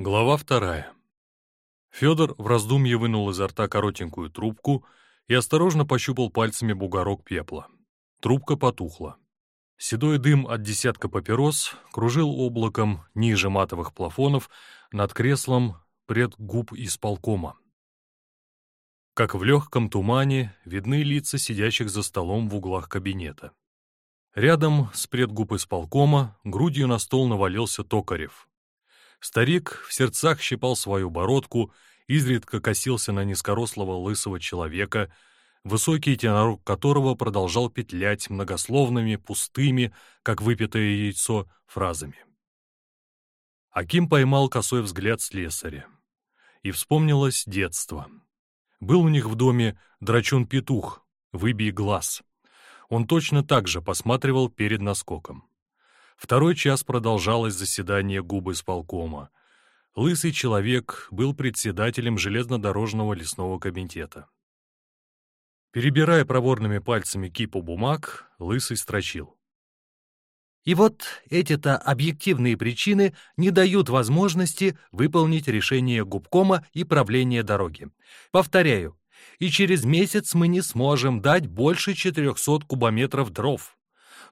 Глава вторая. Федор в раздумье вынул изо рта коротенькую трубку и осторожно пощупал пальцами бугорок пепла. Трубка потухла. Седой дым от десятка папирос кружил облаком ниже матовых плафонов над креслом предгуб исполкома. Как в легком тумане видны лица сидящих за столом в углах кабинета. Рядом с предгуб исполкома грудью на стол навалился Токарев, Старик в сердцах щипал свою бородку, изредка косился на низкорослого лысого человека, высокий тенор которого продолжал петлять многословными, пустыми, как выпитое яйцо, фразами. Аким поймал косой взгляд слесаря. И вспомнилось детство. Был у них в доме драчун-петух, выбей глаз. Он точно так же посматривал перед наскоком. Второй час продолжалось заседание губы сполкома. Лысый человек был председателем железнодорожного лесного комитета. Перебирая проворными пальцами кипу бумаг, Лысый строчил. И вот эти-то объективные причины не дают возможности выполнить решение губкома и правления дороги. Повторяю, и через месяц мы не сможем дать больше 400 кубометров дров.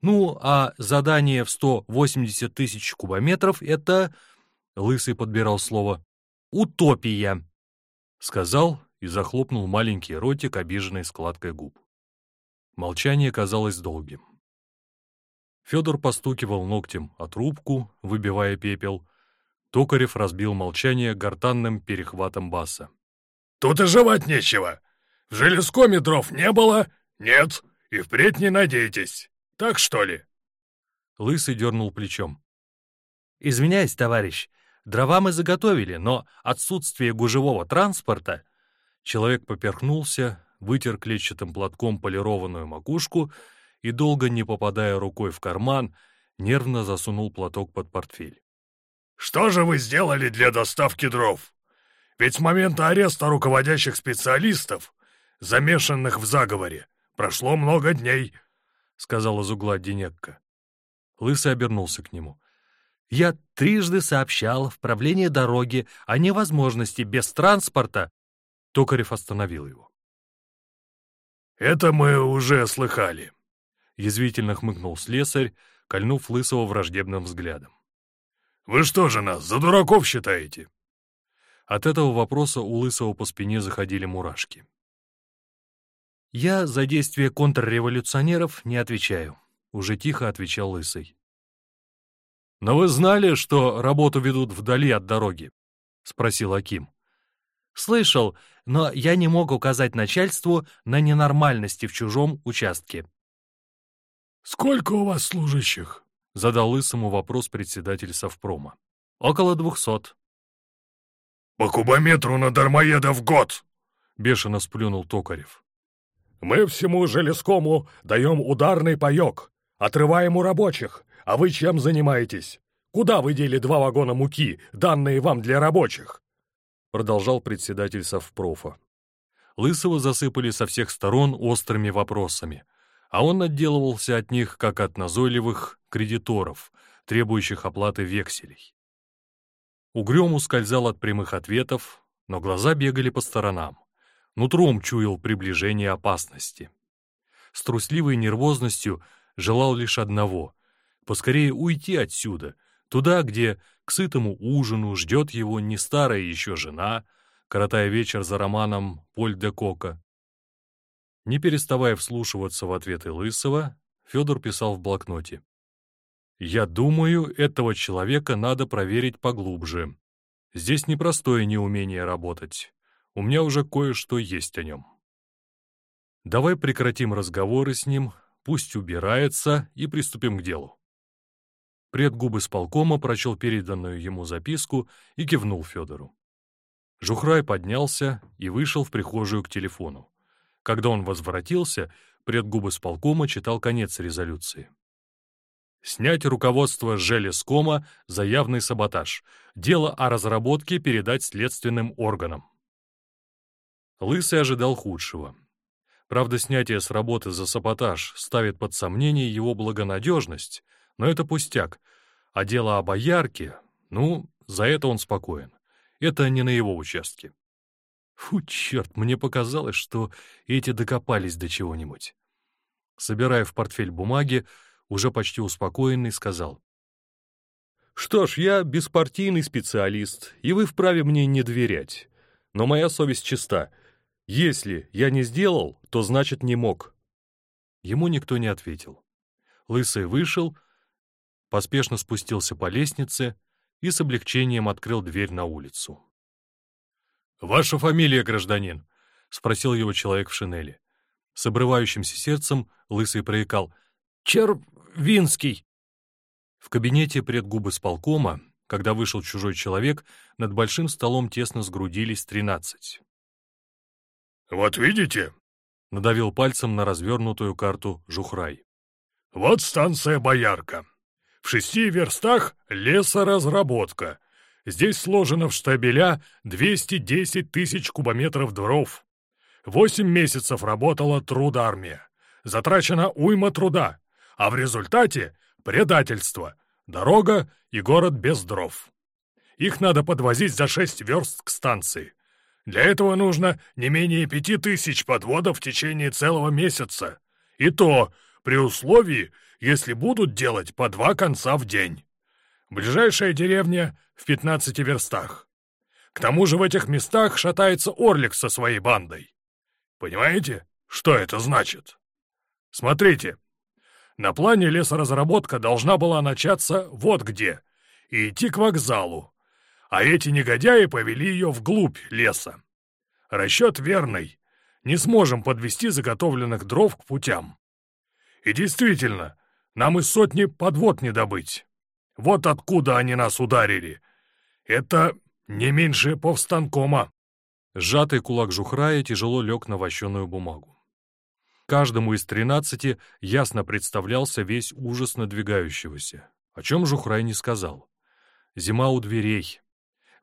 Ну, а задание в 180 тысяч кубометров — это... Лысый подбирал слово. «Утопия», — сказал и захлопнул маленький ротик, обиженной складкой губ. Молчание казалось долгим. Федор постукивал ногтем о трубку, выбивая пепел. Токарев разбил молчание гортанным перехватом баса. «Тут и жевать нечего. В железкоме дров не было? Нет. И впредь не надейтесь. Так что ли?» Лысый дернул плечом. «Извиняюсь, товарищ, дрова мы заготовили, но отсутствие гужевого транспорта...» Человек поперхнулся, вытер клетчатым платком полированную макушку и, долго не попадая рукой в карман, нервно засунул платок под портфель. «Что же вы сделали для доставки дров? Ведь с момента ареста руководящих специалистов, замешанных в заговоре, прошло много дней». — сказал из угла Денекка. Лысый обернулся к нему. «Я трижды сообщал в правление дороги о невозможности без транспорта». Токарев остановил его. «Это мы уже слыхали», — язвительно хмыкнул слесарь, кольнув Лысого враждебным взглядом. «Вы что же нас, за дураков считаете?» От этого вопроса у Лысого по спине заходили мурашки. «Я за действия контрреволюционеров не отвечаю», — уже тихо отвечал Лысый. «Но вы знали, что работу ведут вдали от дороги?» — спросил Аким. «Слышал, но я не мог указать начальству на ненормальности в чужом участке». «Сколько у вас служащих?» — задал Лысому вопрос председатель совпрома. «Около двухсот». «По кубометру на дармоеда в год!» — бешено сплюнул Токарев. Мы всему железкому даем ударный паёк, отрываем у рабочих, а вы чем занимаетесь? Куда вы дели два вагона муки, данные вам для рабочих?» Продолжал председатель совпрофа. Лысого засыпали со всех сторон острыми вопросами, а он отделывался от них, как от назойливых кредиторов, требующих оплаты векселей. Угрём ускользал от прямых ответов, но глаза бегали по сторонам. Нутром чуял приближение опасности. С трусливой нервозностью желал лишь одного — поскорее уйти отсюда, туда, где к сытому ужину ждет его не старая еще жена, коротая вечер за романом Поль де Кока. Не переставая вслушиваться в ответы Лысого, Федор писал в блокноте. «Я думаю, этого человека надо проверить поглубже. Здесь непростое неумение работать. У меня уже кое-что есть о нем. Давай прекратим разговоры с ним, пусть убирается, и приступим к делу. Предгубы сполкома прочел переданную ему записку и кивнул Федору. Жухрай поднялся и вышел в прихожую к телефону. Когда он возвратился, предгубы сполкома читал конец резолюции. Снять руководство Желескома за явный саботаж. Дело о разработке передать следственным органам. Лысый ожидал худшего. Правда, снятие с работы за саботаж ставит под сомнение его благонадежность, но это пустяк, а дело о боярке, ну, за это он спокоен. Это не на его участке. Фу, черт, мне показалось, что эти докопались до чего-нибудь. Собирая в портфель бумаги, уже почти успокоенный, сказал. «Что ж, я беспартийный специалист, и вы вправе мне не доверять. Но моя совесть чиста. Если я не сделал, то значит не мог». Ему никто не ответил. Лысый вышел, поспешно спустился по лестнице и с облегчением открыл дверь на улицу. «Ваша фамилия, гражданин?» — спросил его человек в шинели. С обрывающимся сердцем Лысый проекал. «Червинский!» В кабинете предгубы сполкома, когда вышел чужой человек, над большим столом тесно сгрудились тринадцать. «Вот видите?» — надавил пальцем на развернутую карту Жухрай. «Вот станция Боярка. В шести верстах лесоразработка. Здесь сложено в штабеля 210 тысяч кубометров дров. Восемь месяцев работала трудармия. Затрачена уйма труда, а в результате предательство, дорога и город без дров. Их надо подвозить за шесть верст к станции. Для этого нужно не менее пяти тысяч подводов в течение целого месяца. И то при условии, если будут делать по два конца в день. Ближайшая деревня в 15 верстах. К тому же в этих местах шатается Орлик со своей бандой. Понимаете, что это значит? Смотрите, на плане лесоразработка должна была начаться вот где и идти к вокзалу, а эти негодяи повели ее вглубь леса. Расчет верный. Не сможем подвести заготовленных дров к путям. И действительно, нам и сотни подвод не добыть. Вот откуда они нас ударили. Это не меньше повстанкома. Сжатый кулак Жухрая тяжело лег на вощеную бумагу. Каждому из тринадцати ясно представлялся весь ужас надвигающегося, о чем Жухрай не сказал. Зима у дверей.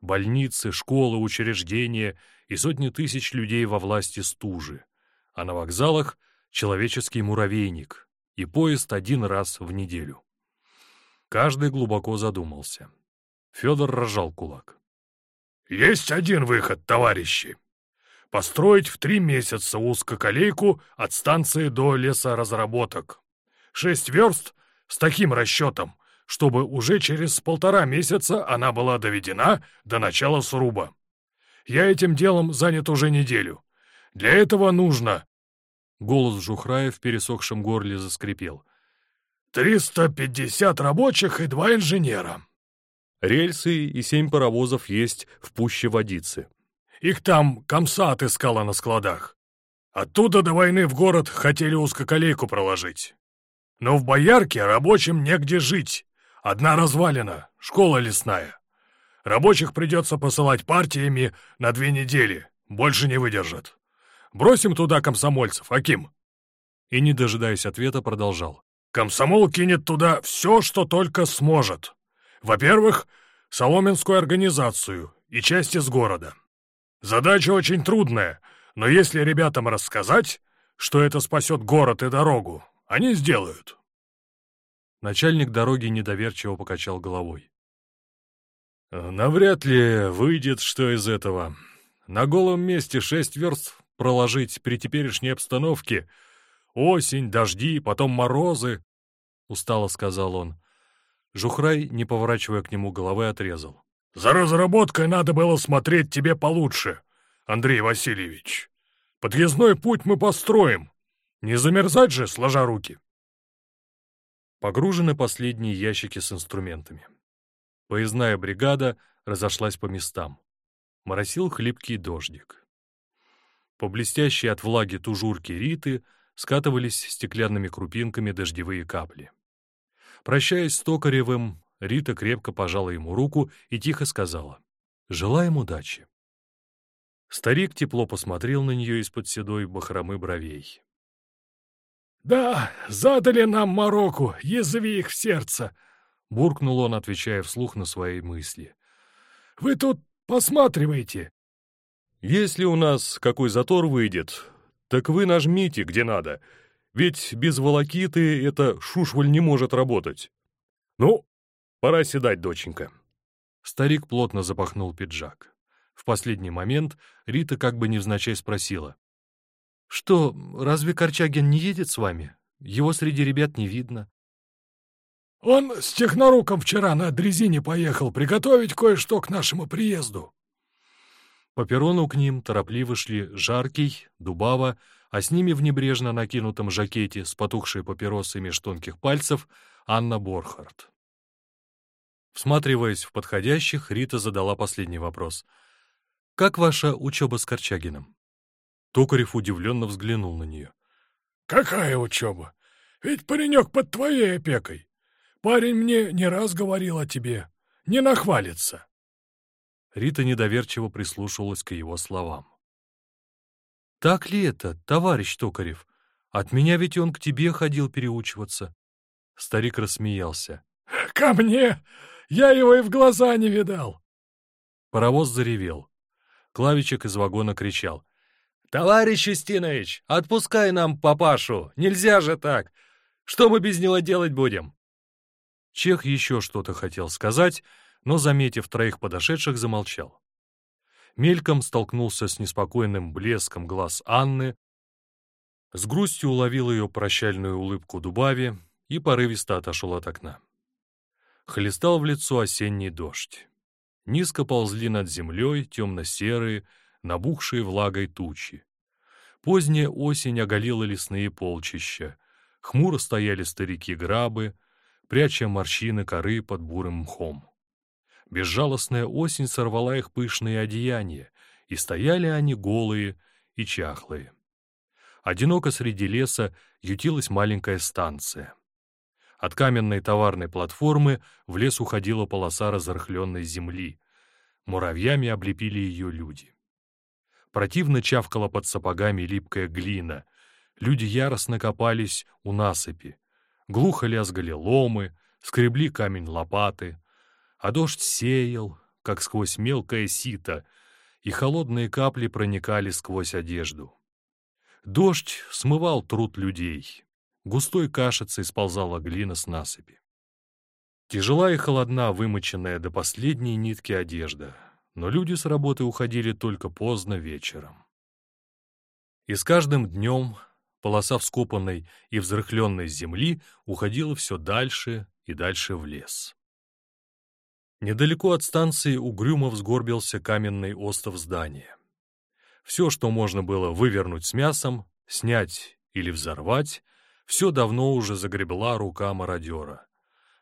Больницы, школы, учреждения и сотни тысяч людей во власти стужи. А на вокзалах — человеческий муравейник и поезд один раз в неделю. Каждый глубоко задумался. Федор разжал кулак. «Есть один выход, товарищи. Построить в три месяца узкоколейку от станции до лесоразработок. Шесть верст с таким расчетом, чтобы уже через полтора месяца она была доведена до начала сруба. Я этим делом занят уже неделю. Для этого нужно...» Голос Жухрая в пересохшем горле заскрипел. Триста пятьдесят рабочих и два инженера». Рельсы и семь паровозов есть в пуще водицы. Их там комса отыскала на складах. Оттуда до войны в город хотели узкоколейку проложить. Но в Боярке рабочим негде жить. Одна развалина, школа лесная. Рабочих придется посылать партиями на две недели, больше не выдержат. Бросим туда комсомольцев, Аким?» И, не дожидаясь ответа, продолжал. Комсомол кинет туда все, что только сможет. Во-первых, Соломенскую организацию и часть из города. Задача очень трудная, но если ребятам рассказать, что это спасет город и дорогу, они сделают. Начальник дороги недоверчиво покачал головой. Навряд ли выйдет что из этого. На голом месте шесть верст проложить при теперешней обстановке — Осень, дожди, потом морозы, — устало сказал он. Жухрай, не поворачивая к нему головы, отрезал. «За разработкой надо было смотреть тебе получше, Андрей Васильевич. Подъездной путь мы построим. Не замерзать же, сложа руки». Погружены последние ящики с инструментами. Поездная бригада разошлась по местам. Моросил хлипкий дождик. По блестящей от влаги тужурки Риты скатывались стеклянными крупинками дождевые капли. Прощаясь с Токаревым, Рита крепко пожала ему руку и тихо сказала «Желаем удачи». Старик тепло посмотрел на нее из-под седой бахромы бровей. «Да, задали нам мороку, язви их в сердце!» — буркнул он, отвечая вслух на свои мысли. «Вы тут посматривайте!» «Если у нас какой затор выйдет, так вы нажмите, где надо, ведь без волокиты эта шушваль не может работать. Ну, пора седать, доченька. Старик плотно запахнул пиджак. В последний момент Рита как бы невзначай спросила. «Что, разве Корчагин не едет с вами? Его среди ребят не видно». «Он с техноруком вчера на дрезине поехал приготовить кое-что к нашему приезду». По перрону к ним торопливо шли Жаркий, Дубава, а с ними в небрежно накинутом жакете с потухшей папиросой меж тонких пальцев Анна Борхард. Всматриваясь в подходящих, Рита задала последний вопрос. «Как ваша учеба с Корчагиным?» Токарев удивленно взглянул на нее. «Какая учеба? Ведь паренек под твоей опекой. Парень мне не раз говорил о тебе. Не нахвалится». Рита недоверчиво прислушивалась к его словам. «Так ли это, товарищ Токарев? От меня ведь он к тебе ходил переучиваться». Старик рассмеялся. «Ко мне? Я его и в глаза не видал!» Паровоз заревел. Клавичек из вагона кричал. «Товарищ Устинович, отпускай нам папашу! Нельзя же так! Что мы без него делать будем?» Чех еще что-то хотел сказать, но, заметив троих подошедших, замолчал. Мельком столкнулся с неспокойным блеском глаз Анны, с грустью уловил ее прощальную улыбку Дубави и порывисто отошел от окна. Хлестал в лицо осенний дождь. Низко ползли над землей темно-серые, набухшие влагой тучи. Поздняя осень оголила лесные полчища. Хмуро стояли старики-грабы, пряча морщины коры под бурым мхом. Безжалостная осень сорвала их пышные одеяния, и стояли они голые и чахлые. Одиноко среди леса ютилась маленькая станция. От каменной товарной платформы в лес уходила полоса разрыхленной земли. Муравьями облепили ее люди. Противно чавкала под сапогами липкая глина. Люди яростно копались у насыпи. Глухо лязгали ломы, скребли камень лопаты. А дождь сеял, как сквозь мелкое сито, и холодные капли проникали сквозь одежду. Дождь смывал труд людей. Густой кашицей сползала глина с насыпи. Тяжела и холодна вымоченная до последней нитки одежда, но люди с работы уходили только поздно вечером. И с каждым днем полоса вскопанной и взрыхленной земли уходила все дальше и дальше в лес. Недалеко от станции угрюмо взгорбился каменный остов здания. Все, что можно было вывернуть с мясом, снять или взорвать, все давно уже загребла рука мародера.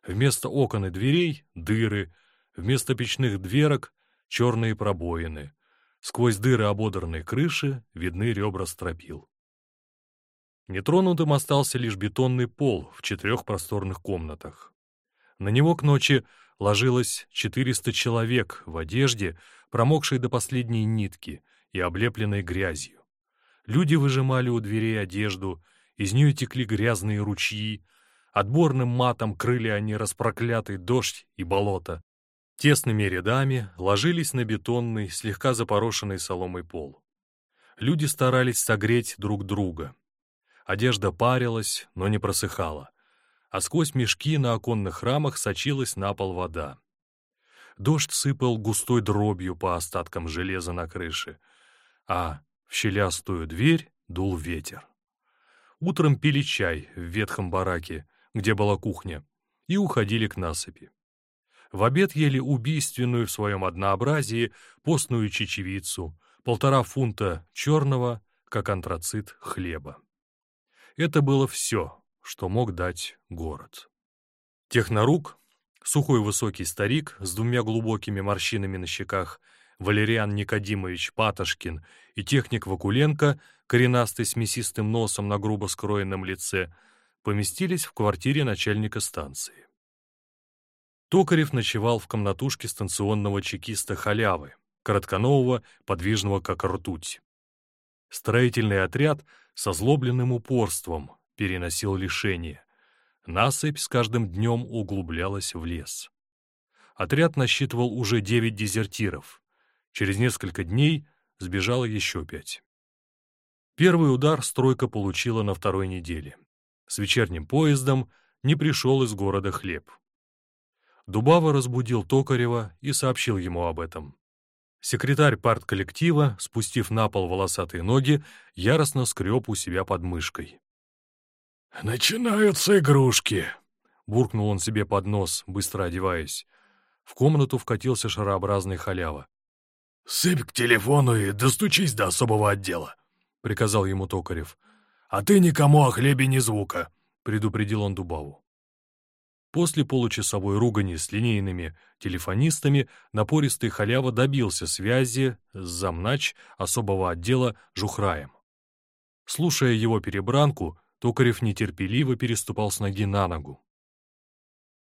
Вместо окон и дверей — дыры, вместо печных дверок — черные пробоины. Сквозь дыры ободранной крыши видны ребра стропил. Нетронутым остался лишь бетонный пол в четырех просторных комнатах. На него к ночи ложилось 400 человек в одежде, промокшей до последней нитки и облепленной грязью. Люди выжимали у дверей одежду, из нее текли грязные ручьи, отборным матом крыли они распроклятый дождь и болото. Тесными рядами ложились на бетонный, слегка запорошенный соломой пол. Люди старались согреть друг друга. Одежда парилась, но не просыхала а сквозь мешки на оконных рамах сочилась на пол вода. Дождь сыпал густой дробью по остаткам железа на крыше, а в щелястую дверь дул ветер. Утром пили чай в ветхом бараке, где была кухня, и уходили к насыпи. В обед ели убийственную в своем однообразии постную чечевицу, полтора фунта черного, как антрацит, хлеба. Это было все, что мог дать город. Технорук, сухой высокий старик с двумя глубокими морщинами на щеках, Валериан Никодимович Патошкин и техник Вакуленко, коренастый с мясистым носом на грубо скроенном лице, поместились в квартире начальника станции. Токарев ночевал в комнатушке станционного чекиста Халявы, коротконового, подвижного как ртуть. Строительный отряд со злобленным упорством переносил лишение. Насыпь с каждым днем углублялась в лес. Отряд насчитывал уже девять дезертиров. Через несколько дней сбежало еще пять. Первый удар стройка получила на второй неделе. С вечерним поездом не пришел из города хлеб. Дубава разбудил Токарева и сообщил ему об этом. Секретарь партколлектива, спустив на пол волосатые ноги, яростно скреб у себя под мышкой. «Начинаются игрушки!» — буркнул он себе под нос, быстро одеваясь. В комнату вкатился шарообразный халява. «Сыпь к телефону и достучись до особого отдела», — приказал ему Токарев. «А ты никому о хлебе ни звука», — предупредил он Дубаву. После получасовой ругани с линейными телефонистами напористый халява добился связи с замнач особого отдела Жухраем. Слушая его перебранку, Токарев нетерпеливо переступал с ноги на ногу.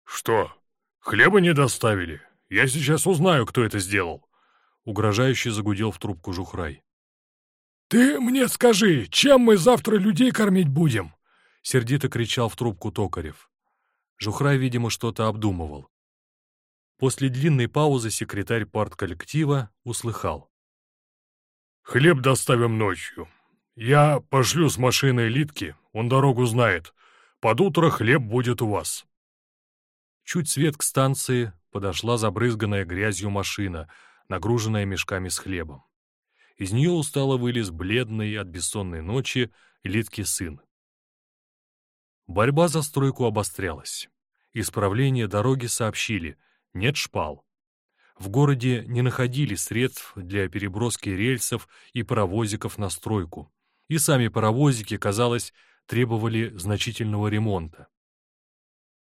«Что, хлеба не доставили? Я сейчас узнаю, кто это сделал!» Угрожающе загудел в трубку Жухрай. «Ты мне скажи, чем мы завтра людей кормить будем?» Сердито кричал в трубку Токарев. Жухрай, видимо, что-то обдумывал. После длинной паузы секретарь партколлектива услыхал. «Хлеб доставим ночью. Я пошлю с машиной Литки, он дорогу знает. Под утро хлеб будет у вас». Чуть свет к станции подошла забрызганная грязью машина, нагруженная мешками с хлебом. Из нее устало вылез бледный от бессонной ночи Литки сын. Борьба за стройку обострялась. Исправление дороги сообщили — нет шпал. В городе не находили средств для переброски рельсов и паровозиков на стройку. И сами паровозики, казалось, требовали значительного ремонта.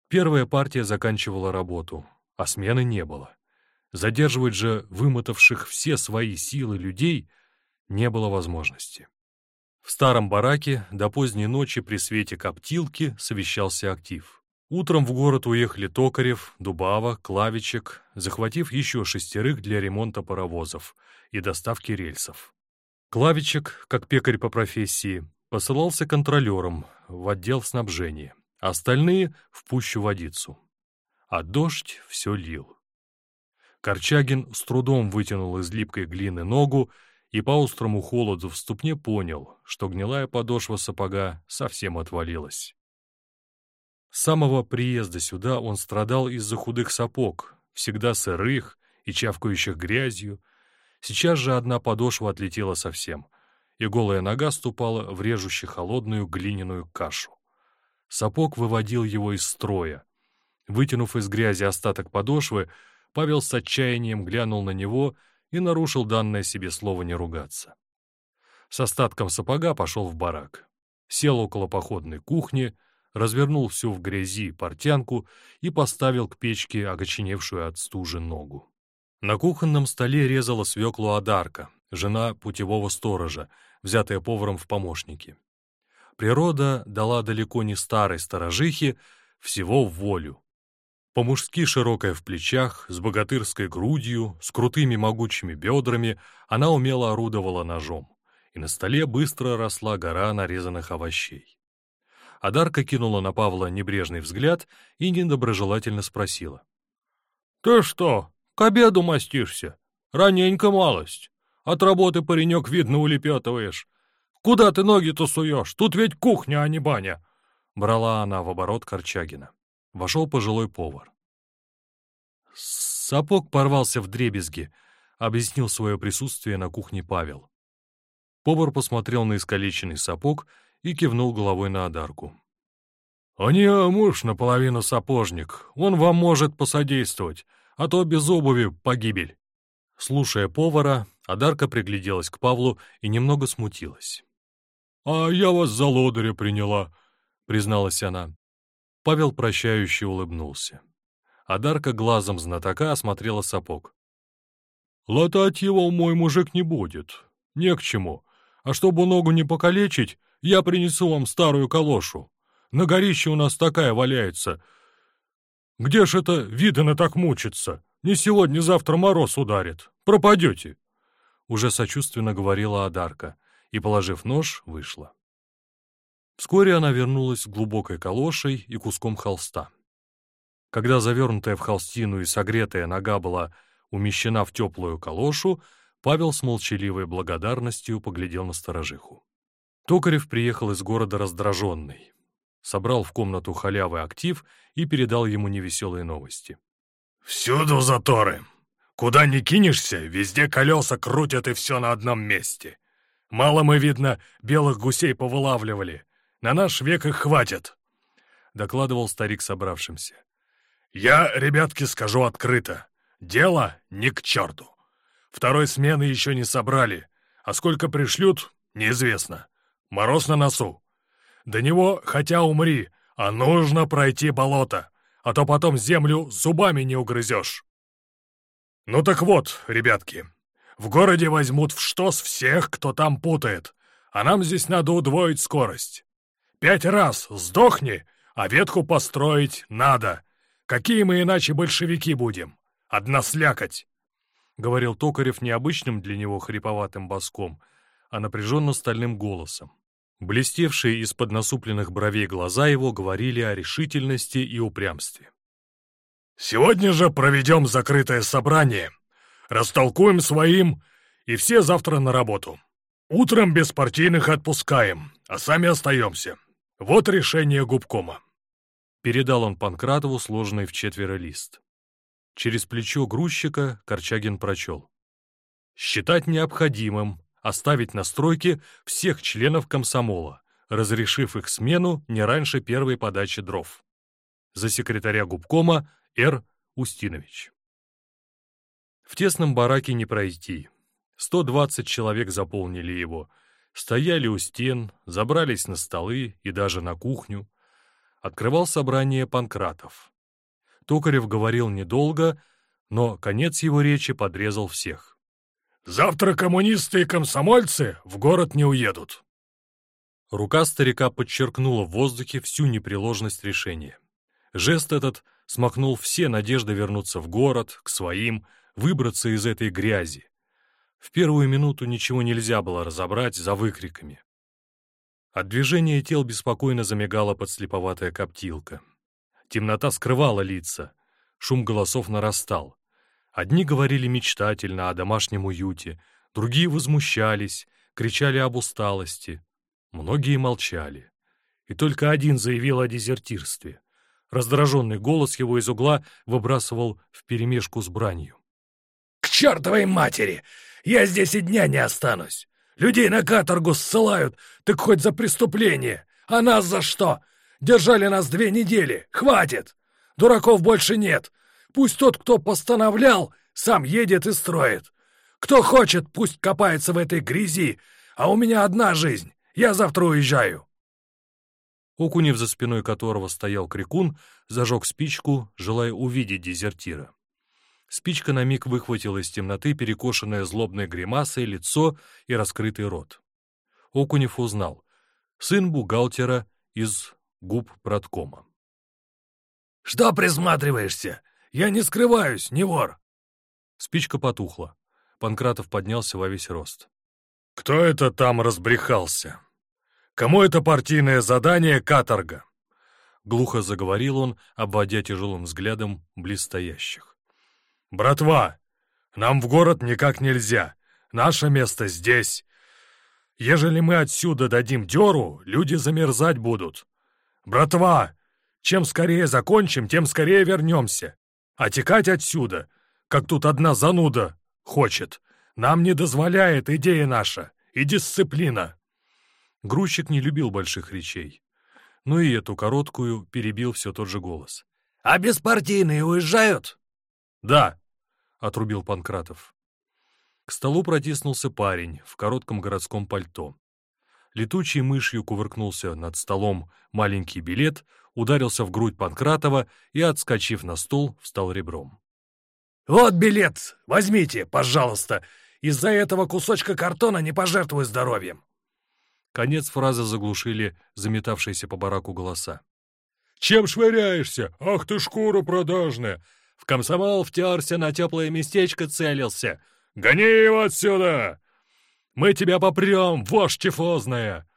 Первая партия заканчивала работу, а смены не было. Задерживать же вымотавших все свои силы людей не было возможности. В старом бараке до поздней ночи при свете коптилки совещался актив. Утром в город уехали Токарев, Дубава, Клавичек, захватив еще шестерых для ремонта паровозов и доставки рельсов. Клавичек, как пекарь по профессии, посылался контролером в отдел снабжения, а остальные — в пущу водицу. А дождь все лил. Корчагин с трудом вытянул из липкой глины ногу и по острому холоду в ступне понял, что гнилая подошва сапога совсем отвалилась. С самого приезда сюда он страдал из-за худых сапог, всегда сырых и чавкающих грязью. Сейчас же одна подошва отлетела совсем, и голая нога ступала в режущую холодную глиняную кашу. Сапог выводил его из строя. Вытянув из грязи остаток подошвы, Павел с отчаянием глянул на него — и нарушил данное себе слово не ругаться. С остатком сапога пошел в барак. Сел около походной кухни, развернул всю в грязи портянку и поставил к печке окоченевшую от стужи ногу. На кухонном столе резала свеклу Адарка, жена путевого сторожа, взятая поваром в помощники. Природа дала далеко не старой сторожихе всего волю, по-мужски широкая в плечах, с богатырской грудью, с крутыми могучими бедрами, она умело орудовала ножом, и на столе быстро росла гора нарезанных овощей. Адарка кинула на Павла небрежный взгляд и недоброжелательно спросила. — Ты что, к обеду мастишься? Раненько малость. От работы, паренек, видно, улепетываешь. Куда ты ноги-то суешь? Тут ведь кухня, а не баня. Брала она в оборот Корчагина. Вошел пожилой повар. Сапог порвался в дребезги, объяснил свое присутствие на кухне Павел. Повар посмотрел на искалеченный сапог и кивнул головой на одарку. «У нее муж наполовину сапожник, он вам может посодействовать, а то без обуви погибель». Слушая повара, Адарка пригляделась к Павлу и немного смутилась. «А я вас за лодыря приняла», — призналась она. Павел прощающе улыбнулся. Адарка глазом знатока осмотрела сапог. «Латать его мой мужик не будет. Не к чему. А чтобы ногу не покалечить, я принесу вам старую калошу. На горище у нас такая валяется. Где ж это видано так мучиться? Не сегодня-завтра мороз ударит. Пропадете!» Уже сочувственно говорила Адарка и, положив нож, вышла. Вскоре она вернулась с глубокой калошей и куском холста. Когда завернутая в холстину и согретая нога была умещена в теплую калошу, Павел с молчаливой благодарностью поглядел на сторожиху. Токарев приехал из города раздраженный. Собрал в комнату халявы актив и передал ему невеселые новости. «Всюду заторы. Куда ни кинешься, везде колеса крутят и все на одном месте. Мало мы, видно, белых гусей повылавливали. На наш век их хватит», — докладывал старик собравшимся. «Я, ребятки, скажу открыто. Дело не к черту. Второй смены еще не собрали, а сколько пришлют, неизвестно. Мороз на носу. До него хотя умри, а нужно пройти болото, а то потом землю зубами не угрызешь. Ну так вот, ребятки, в городе возьмут в штос всех, кто там путает, а нам здесь надо удвоить скорость. Пять раз сдохни, а ветку построить надо. Какие мы иначе большевики будем? Одна слякоть!» — говорил Токарев необычным для него хриповатым боском, а напряженно стальным голосом. Блестевшие из-под насупленных бровей глаза его говорили о решительности и упрямстве. «Сегодня же проведем закрытое собрание, растолкуем своим, и все завтра на работу. Утром без партийных отпускаем, а сами остаемся. Вот решение губкома». Передал он Панкратову сложенный в четверо лист. Через плечо грузчика Корчагин прочел. «Считать необходимым оставить на стройке всех членов комсомола, разрешив их смену не раньше первой подачи дров. За секретаря губкома Р. Устинович. В тесном бараке не пройти. 120 человек заполнили его. Стояли у стен, забрались на столы и даже на кухню. Открывал собрание Панкратов. Токарев говорил недолго, но конец его речи подрезал всех. Завтра коммунисты и комсомольцы в город не уедут. Рука старика подчеркнула в воздухе всю непреложность решения. Жест этот смахнул все надежды вернуться в город, к своим, выбраться из этой грязи. В первую минуту ничего нельзя было разобрать за выкриками. От движения тел беспокойно замигала подслеповатая коптилка. Темнота скрывала лица, шум голосов нарастал. Одни говорили мечтательно о домашнем уюте, другие возмущались, кричали об усталости. Многие молчали. И только один заявил о дезертирстве. Раздраженный голос его из угла выбрасывал вперемешку с бранью. «К чертовой матери! Я здесь и дня не останусь! Людей на каторгу ссылают, так хоть за преступление! А нас за что? Держали нас две недели! Хватит! Дураков больше нет! Пусть тот, кто постановлял, сам едет и строит. Кто хочет, пусть копается в этой грязи, а у меня одна жизнь. Я завтра уезжаю». Окунев, за спиной которого стоял крикун, зажег спичку, желая увидеть дезертира. Спичка на миг выхватила из темноты перекошенное злобной гримасой лицо и раскрытый рот. Окунев узнал. Сын бухгалтера из губ проткома. «Что присматриваешься? Я не скрываюсь, не вор!» Спичка потухла. Панкратов поднялся во весь рост. «Кто это там разбрехался? Кому это партийное задание каторга?» Глухо заговорил он, обводя тяжелым взглядом близстоящих. «Братва, нам в город никак нельзя. Наше место здесь. Ежели мы отсюда дадим дёру, люди замерзать будут. Братва, чем скорее закончим, тем скорее вернемся. А текать отсюда, как тут одна зануда хочет, нам не дозволяет идея наша и дисциплина. Грузчик не любил больших речей. Но и эту короткую перебил все тот же голос. «А беспартийные уезжают?» «Да», — отрубил Панкратов. К столу протиснулся парень в коротком городском пальто. Летучей мышью кувыркнулся над столом маленький билет, ударился в грудь Панкратова и, отскочив на стул, встал ребром. «Вот билет! Возьмите, пожалуйста! Из-за этого кусочка картона не пожертвую здоровьем!» Конец фразы заглушили заметавшиеся по бараку голоса. «Чем швыряешься? Ах ты шкура продажная! В комсомол втерся, на теплое местечко целился! Гони его отсюда! Мы тебя попрем, вошь тифозная!»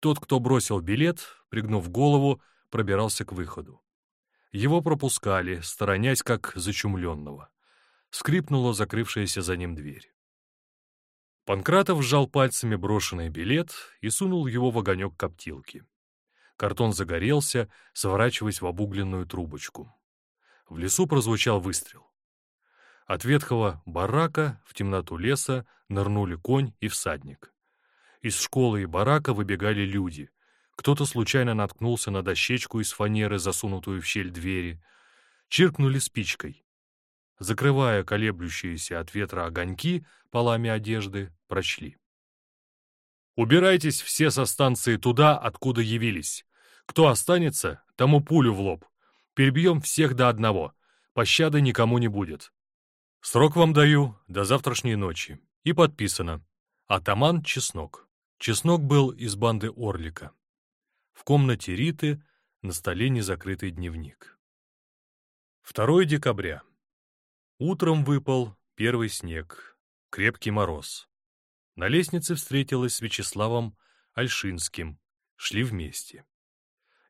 Тот, кто бросил билет, пригнув голову, пробирался к выходу. Его пропускали, сторонясь как зачумленного. Скрипнула закрывшаяся за ним дверь. Панкратов сжал пальцами брошенный билет и сунул его в огонек коптилки. Картон загорелся, сворачиваясь в обугленную трубочку. В лесу прозвучал выстрел. От ветхого барака в темноту леса нырнули конь и всадник. Из школы и барака выбегали люди. Кто-то случайно наткнулся на дощечку из фанеры, засунутую в щель двери. Чиркнули спичкой. Закрывая колеблющиеся от ветра огоньки полами одежды, прочли. «Убирайтесь все со станции туда, откуда явились. Кто останется, тому пулю в лоб. Перебьем всех до одного. Пощады никому не будет. Срок вам даю до завтрашней ночи. И подписано. Атаман Чеснок. Чеснок был из банды Орлика. В комнате Риты на столе незакрытый дневник. 2 декабря. Утром выпал первый снег, крепкий мороз. На лестнице встретилась с Вячеславом Альшинским. Шли вместе.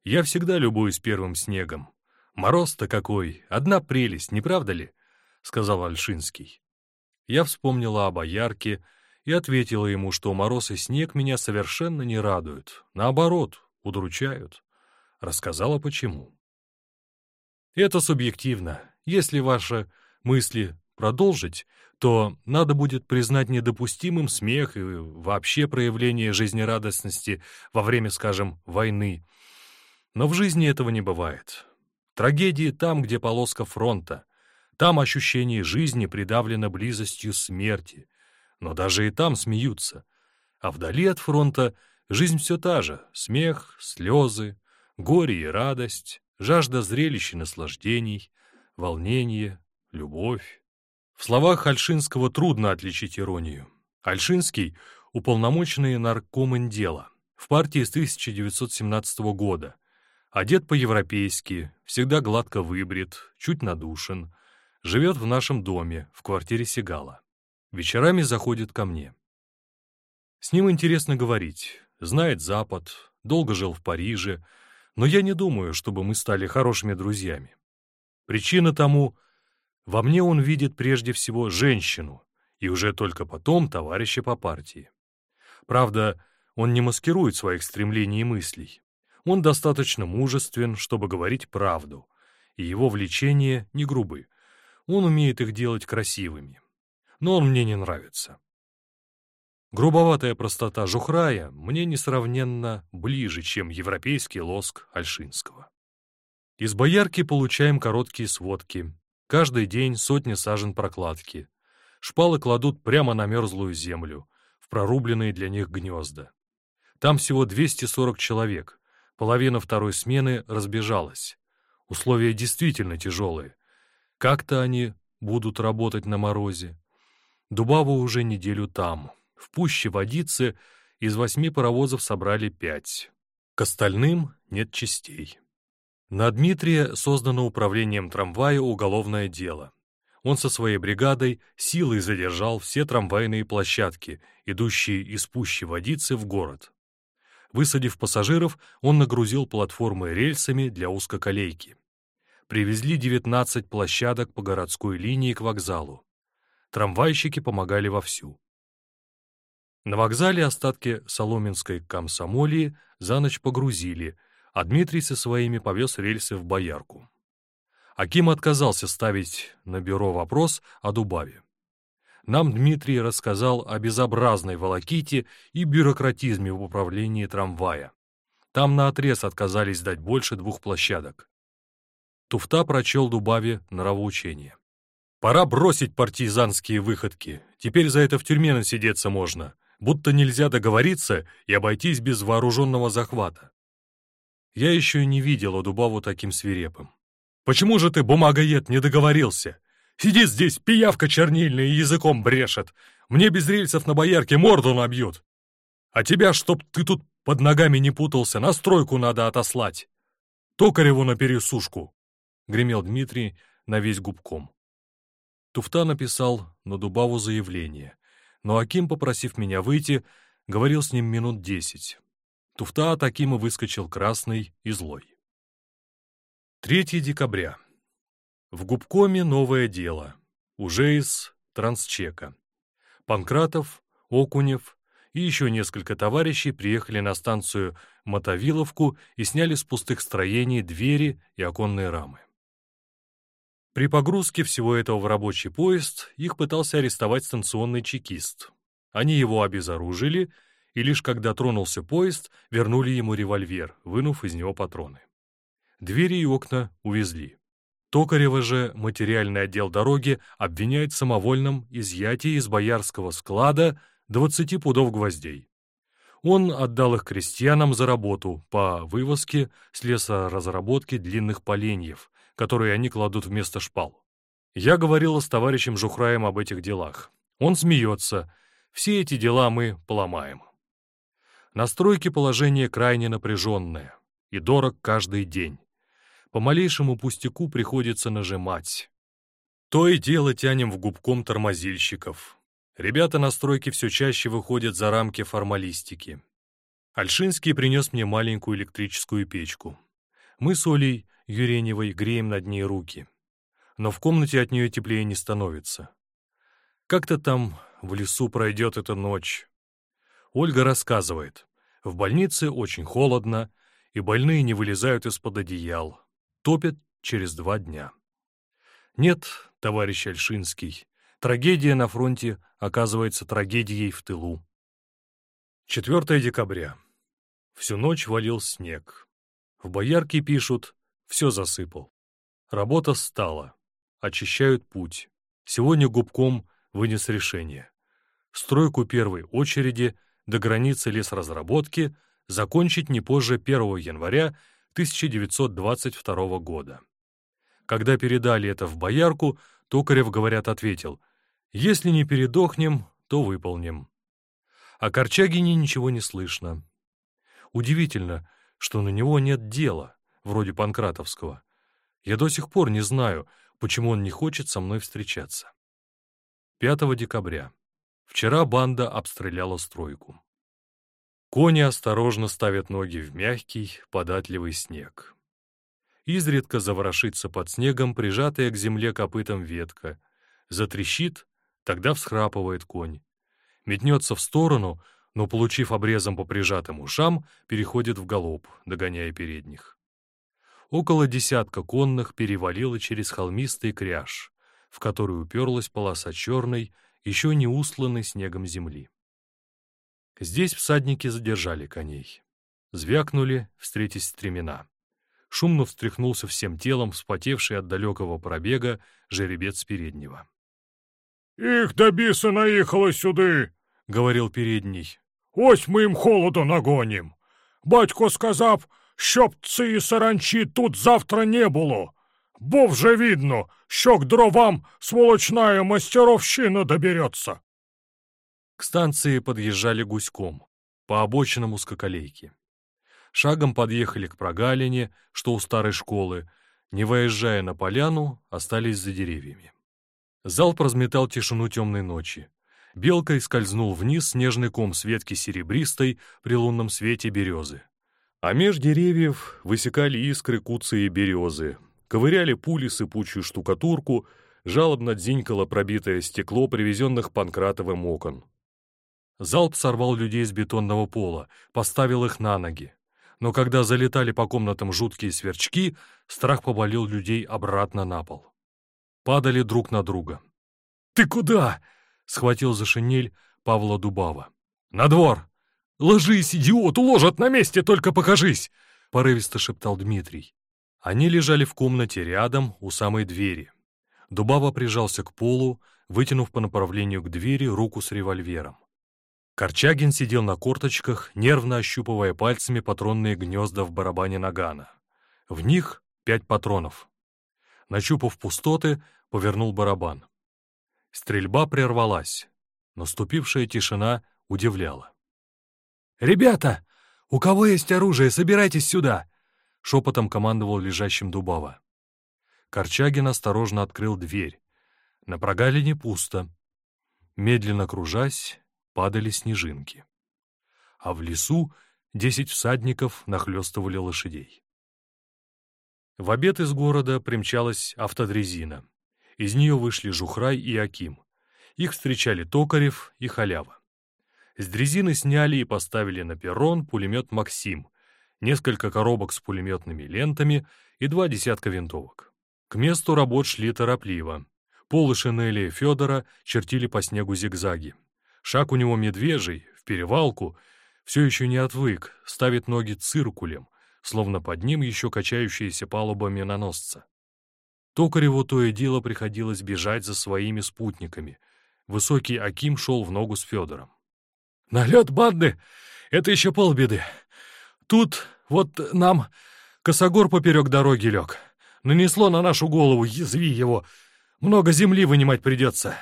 Я всегда любуюсь первым снегом. Мороз-то какой, одна прелесть, не правда ли? — сказал Альшинский. Я вспомнила о боярке и ответила ему, что мороз и снег меня совершенно не радуют, наоборот, удручают. Рассказала, почему. Это субъективно. Если ваши мысли продолжить, то надо будет признать недопустимым смех и вообще проявление жизнерадостности во время, скажем, войны. Но в жизни этого не бывает. Трагедии там, где полоска фронта — там ощущение жизни придавлено близостью смерти. Но даже и там смеются. А вдали от фронта жизнь все та же — смех, слезы, горе и радость, жажда зрелищ и наслаждений, волнение, любовь. В словах Альшинского трудно отличить иронию. Альшинский — уполномоченный наркомен дела, в партии с 1917 года, одет по-европейски, всегда гладко выбрит, чуть надушен — Живет в нашем доме, в квартире Сигала. Вечерами заходит ко мне. С ним интересно говорить. Знает Запад, долго жил в Париже, но я не думаю, чтобы мы стали хорошими друзьями. Причина тому — во мне он видит прежде всего женщину, и уже только потом товарища по партии. Правда, он не маскирует своих стремлений и мыслей. Он достаточно мужествен, чтобы говорить правду, и его влечения не грубы. Он умеет их делать красивыми. Но он мне не нравится. Грубоватая простота Жухрая мне несравненно ближе, чем европейский лоск Альшинского. Из боярки получаем короткие сводки. Каждый день сотни сажен прокладки. Шпалы кладут прямо на мерзлую землю, в прорубленные для них гнезда. Там всего 240 человек. Половина второй смены разбежалась. Условия действительно тяжелые. Как-то они будут работать на морозе. Дубава уже неделю там. В пуще водицы из восьми паровозов собрали пять. К остальным нет частей. На Дмитрия создано управлением трамвая уголовное дело. Он со своей бригадой силой задержал все трамвайные площадки, идущие из пущи водицы в город. Высадив пассажиров, он нагрузил платформы рельсами для узкоколейки привезли 19 площадок по городской линии к вокзалу. Трамвайщики помогали вовсю. На вокзале остатки соломенской комсомолии за ночь погрузили, а Дмитрий со своими повез рельсы в Боярку. Аким отказался ставить на бюро вопрос о Дубаве. Нам Дмитрий рассказал о безобразной волоките и бюрократизме в управлении трамвая. Там наотрез отказались дать больше двух площадок. Туфта прочел Дубаве нравоучение. «Пора бросить партизанские выходки. Теперь за это в тюрьме насидеться можно. Будто нельзя договориться и обойтись без вооруженного захвата». Я еще не видела Дубаву таким свирепым. «Почему же ты, бумагоед, не договорился? Сиди здесь, пиявка чернильная, языком брешет. Мне без рельсов на боярке морду набьют. А тебя, чтоб ты тут под ногами не путался, на стройку надо отослать. Токареву на пересушку. — гремел Дмитрий на весь губком. Туфта написал на Дубаву заявление, но Аким, попросив меня выйти, говорил с ним минут десять. Туфта от Акима выскочил красный и злой. 3 декабря. В губкоме новое дело. Уже из трансчека. Панкратов, Окунев и еще несколько товарищей приехали на станцию Мотовиловку и сняли с пустых строений двери и оконные рамы. При погрузке всего этого в рабочий поезд их пытался арестовать станционный чекист. Они его обезоружили, и лишь когда тронулся поезд, вернули ему револьвер, вынув из него патроны. Двери и окна увезли. Токарева же материальный отдел дороги обвиняет в самовольном изъятии из боярского склада 20 пудов гвоздей. Он отдал их крестьянам за работу по вывозке с лесоразработки длинных поленьев, которые они кладут вместо шпал. Я говорила с товарищем Жухраем об этих делах. Он смеется. Все эти дела мы поломаем. На стройке положение крайне напряженное и дорог каждый день. По малейшему пустяку приходится нажимать. То и дело тянем в губком тормозильщиков. Ребята на стройке все чаще выходят за рамки формалистики. Альшинский принес мне маленькую электрическую печку. Мы с Олей Юреневой греем над ней руки. Но в комнате от нее теплее не становится. Как-то там в лесу пройдет эта ночь. Ольга рассказывает. В больнице очень холодно, и больные не вылезают из-под одеял. Топят через два дня. Нет, товарищ Альшинский, трагедия на фронте оказывается трагедией в тылу. 4 декабря. Всю ночь валил снег. В Боярке пишут все засыпал. Работа стала. Очищают путь. Сегодня губком вынес решение. Стройку первой очереди до границы лесразработки закончить не позже 1 января 1922 года. Когда передали это в Боярку, Токарев, говорят, ответил, «Если не передохнем, то выполним». О Корчагине ничего не слышно. Удивительно, что на него нет дела вроде Панкратовского. Я до сих пор не знаю, почему он не хочет со мной встречаться. 5 декабря. Вчера банда обстреляла стройку. Кони осторожно ставят ноги в мягкий, податливый снег. Изредка заворошится под снегом прижатая к земле копытом ветка. Затрещит, тогда всхрапывает конь. Метнется в сторону, но, получив обрезом по прижатым ушам, переходит в галоп, догоняя передних. Около десятка конных перевалило через холмистый кряж, в который уперлась полоса черной, еще не устланной снегом земли. Здесь всадники задержали коней. Звякнули, встретясь стремена. Шумно встряхнулся всем телом, вспотевший от далекого пробега жеребец переднего. «Их до биса наехало сюды!» — говорил передний. «Ось мы им холоду нагоним! Батько сказав, щоб цієї саранчі тут завтра не було. Бо вже видно, що к дровам сволочная мастеровщина доберется. К станции подъезжали гуськом, по обочинам узкоколейки. Шагом подъехали к прогалине, что у старой школы, не выезжая на поляну, остались за деревьями. Залп разметал тишину темной ночи. Белкой скользнул вниз снежный ком с ветки серебристой при лунном свете березы. А меж деревьев высекали искры куцы и березы, ковыряли пули сыпучую штукатурку, жалобно дзинькало пробитое стекло привезенных Панкратовым окон. Залп сорвал людей с бетонного пола, поставил их на ноги. Но когда залетали по комнатам жуткие сверчки, страх повалил людей обратно на пол. Падали друг на друга. «Ты куда?» — схватил за шинель Павла Дубава. «На двор!» «Ложись, идиот, уложат на месте, только покажись!» — порывисто шептал Дмитрий. Они лежали в комнате рядом, у самой двери. Дубава прижался к полу, вытянув по направлению к двери руку с револьвером. Корчагин сидел на корточках, нервно ощупывая пальцами патронные гнезда в барабане нагана. В них пять патронов. Начупав пустоты, повернул барабан. Стрельба прервалась. Наступившая тишина удивляла. «Ребята, у кого есть оружие, собирайтесь сюда!» — шепотом командовал лежащим Дубава. Корчагин осторожно открыл дверь. На прогалине пусто. Медленно кружась, падали снежинки. А в лесу десять всадников нахлёстывали лошадей. В обед из города примчалась автодрезина. Из нее вышли Жухрай и Аким. Их встречали Токарев и Халява. С дрезины сняли и поставили на перрон пулемет «Максим», несколько коробок с пулеметными лентами и два десятка винтовок. К месту работ шли торопливо. Полы шинели Федора чертили по снегу зигзаги. Шаг у него медвежий, в перевалку, все еще не отвык, ставит ноги циркулем, словно под ним еще качающаяся палуба миноносца. Токареву то и дело приходилось бежать за своими спутниками. Высокий Аким шел в ногу с Федором. «Налет банды — это еще полбеды. Тут вот нам косогор поперек дороги лег. Нанесло на нашу голову, язви его. Много земли вынимать придется».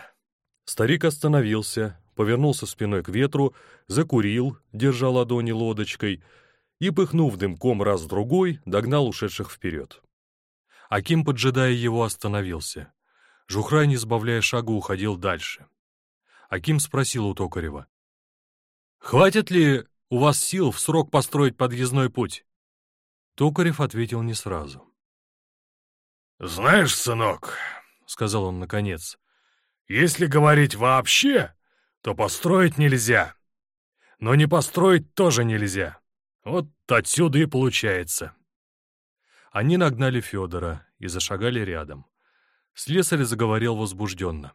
Старик остановился, повернулся спиной к ветру, закурил, держа ладони лодочкой, и, пыхнув дымком раз-другой, догнал ушедших вперед. Аким, поджидая его, остановился. Жухрай, не сбавляя шагу, уходил дальше. Аким спросил у Токарева. «Хватит ли у вас сил в срок построить подъездной путь?» Токарев ответил не сразу. «Знаешь, сынок, — сказал он наконец, — если говорить вообще, то построить нельзя. Но не построить тоже нельзя. Вот отсюда и получается». Они нагнали Федора и зашагали рядом. Слесарь заговорил возбужденно.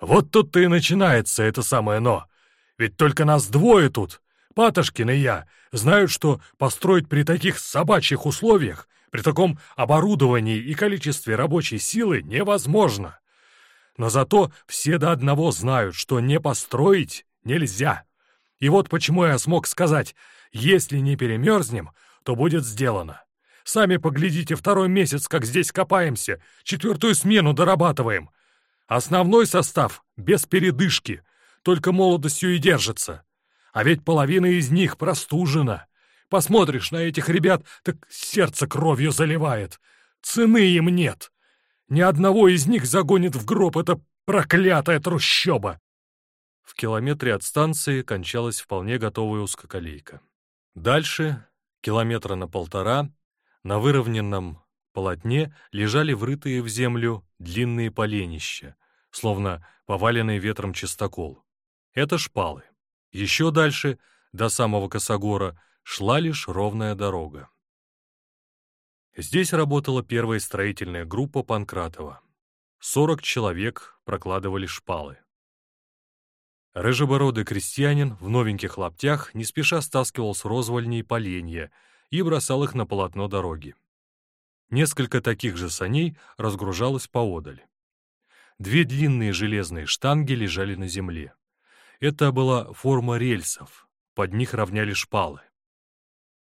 «Вот тут-то и начинается это самое «но». Ведь только нас двое тут, Патошкин и я, знают, что построить при таких собачьих условиях, при таком оборудовании и количестве рабочей силы невозможно. Но зато все до одного знают, что не построить нельзя. И вот почему я смог сказать, если не перемерзнем, то будет сделано. Сами поглядите второй месяц, как здесь копаемся, четвертую смену дорабатываем. Основной состав без передышки, только молодостью и держится. А ведь половина из них простужена. Посмотришь на этих ребят, так сердце кровью заливает. Цены им нет. Ни одного из них загонит в гроб эта проклятая трущоба. В километре от станции кончалась вполне готовая узкоколейка. Дальше, километра на полтора, на выровненном полотне лежали врытые в землю длинные поленища, словно поваленный ветром чистокол. Это шпалы. Еще дальше, до самого Косогора, шла лишь ровная дорога. Здесь работала первая строительная группа Панкратова. Сорок человек прокладывали шпалы. Рыжебородый крестьянин в новеньких лаптях не спеша стаскивал с розвольней поленья и бросал их на полотно дороги. Несколько таких же саней разгружалось поодаль. Две длинные железные штанги лежали на земле. Это была форма рельсов, под них равняли шпалы.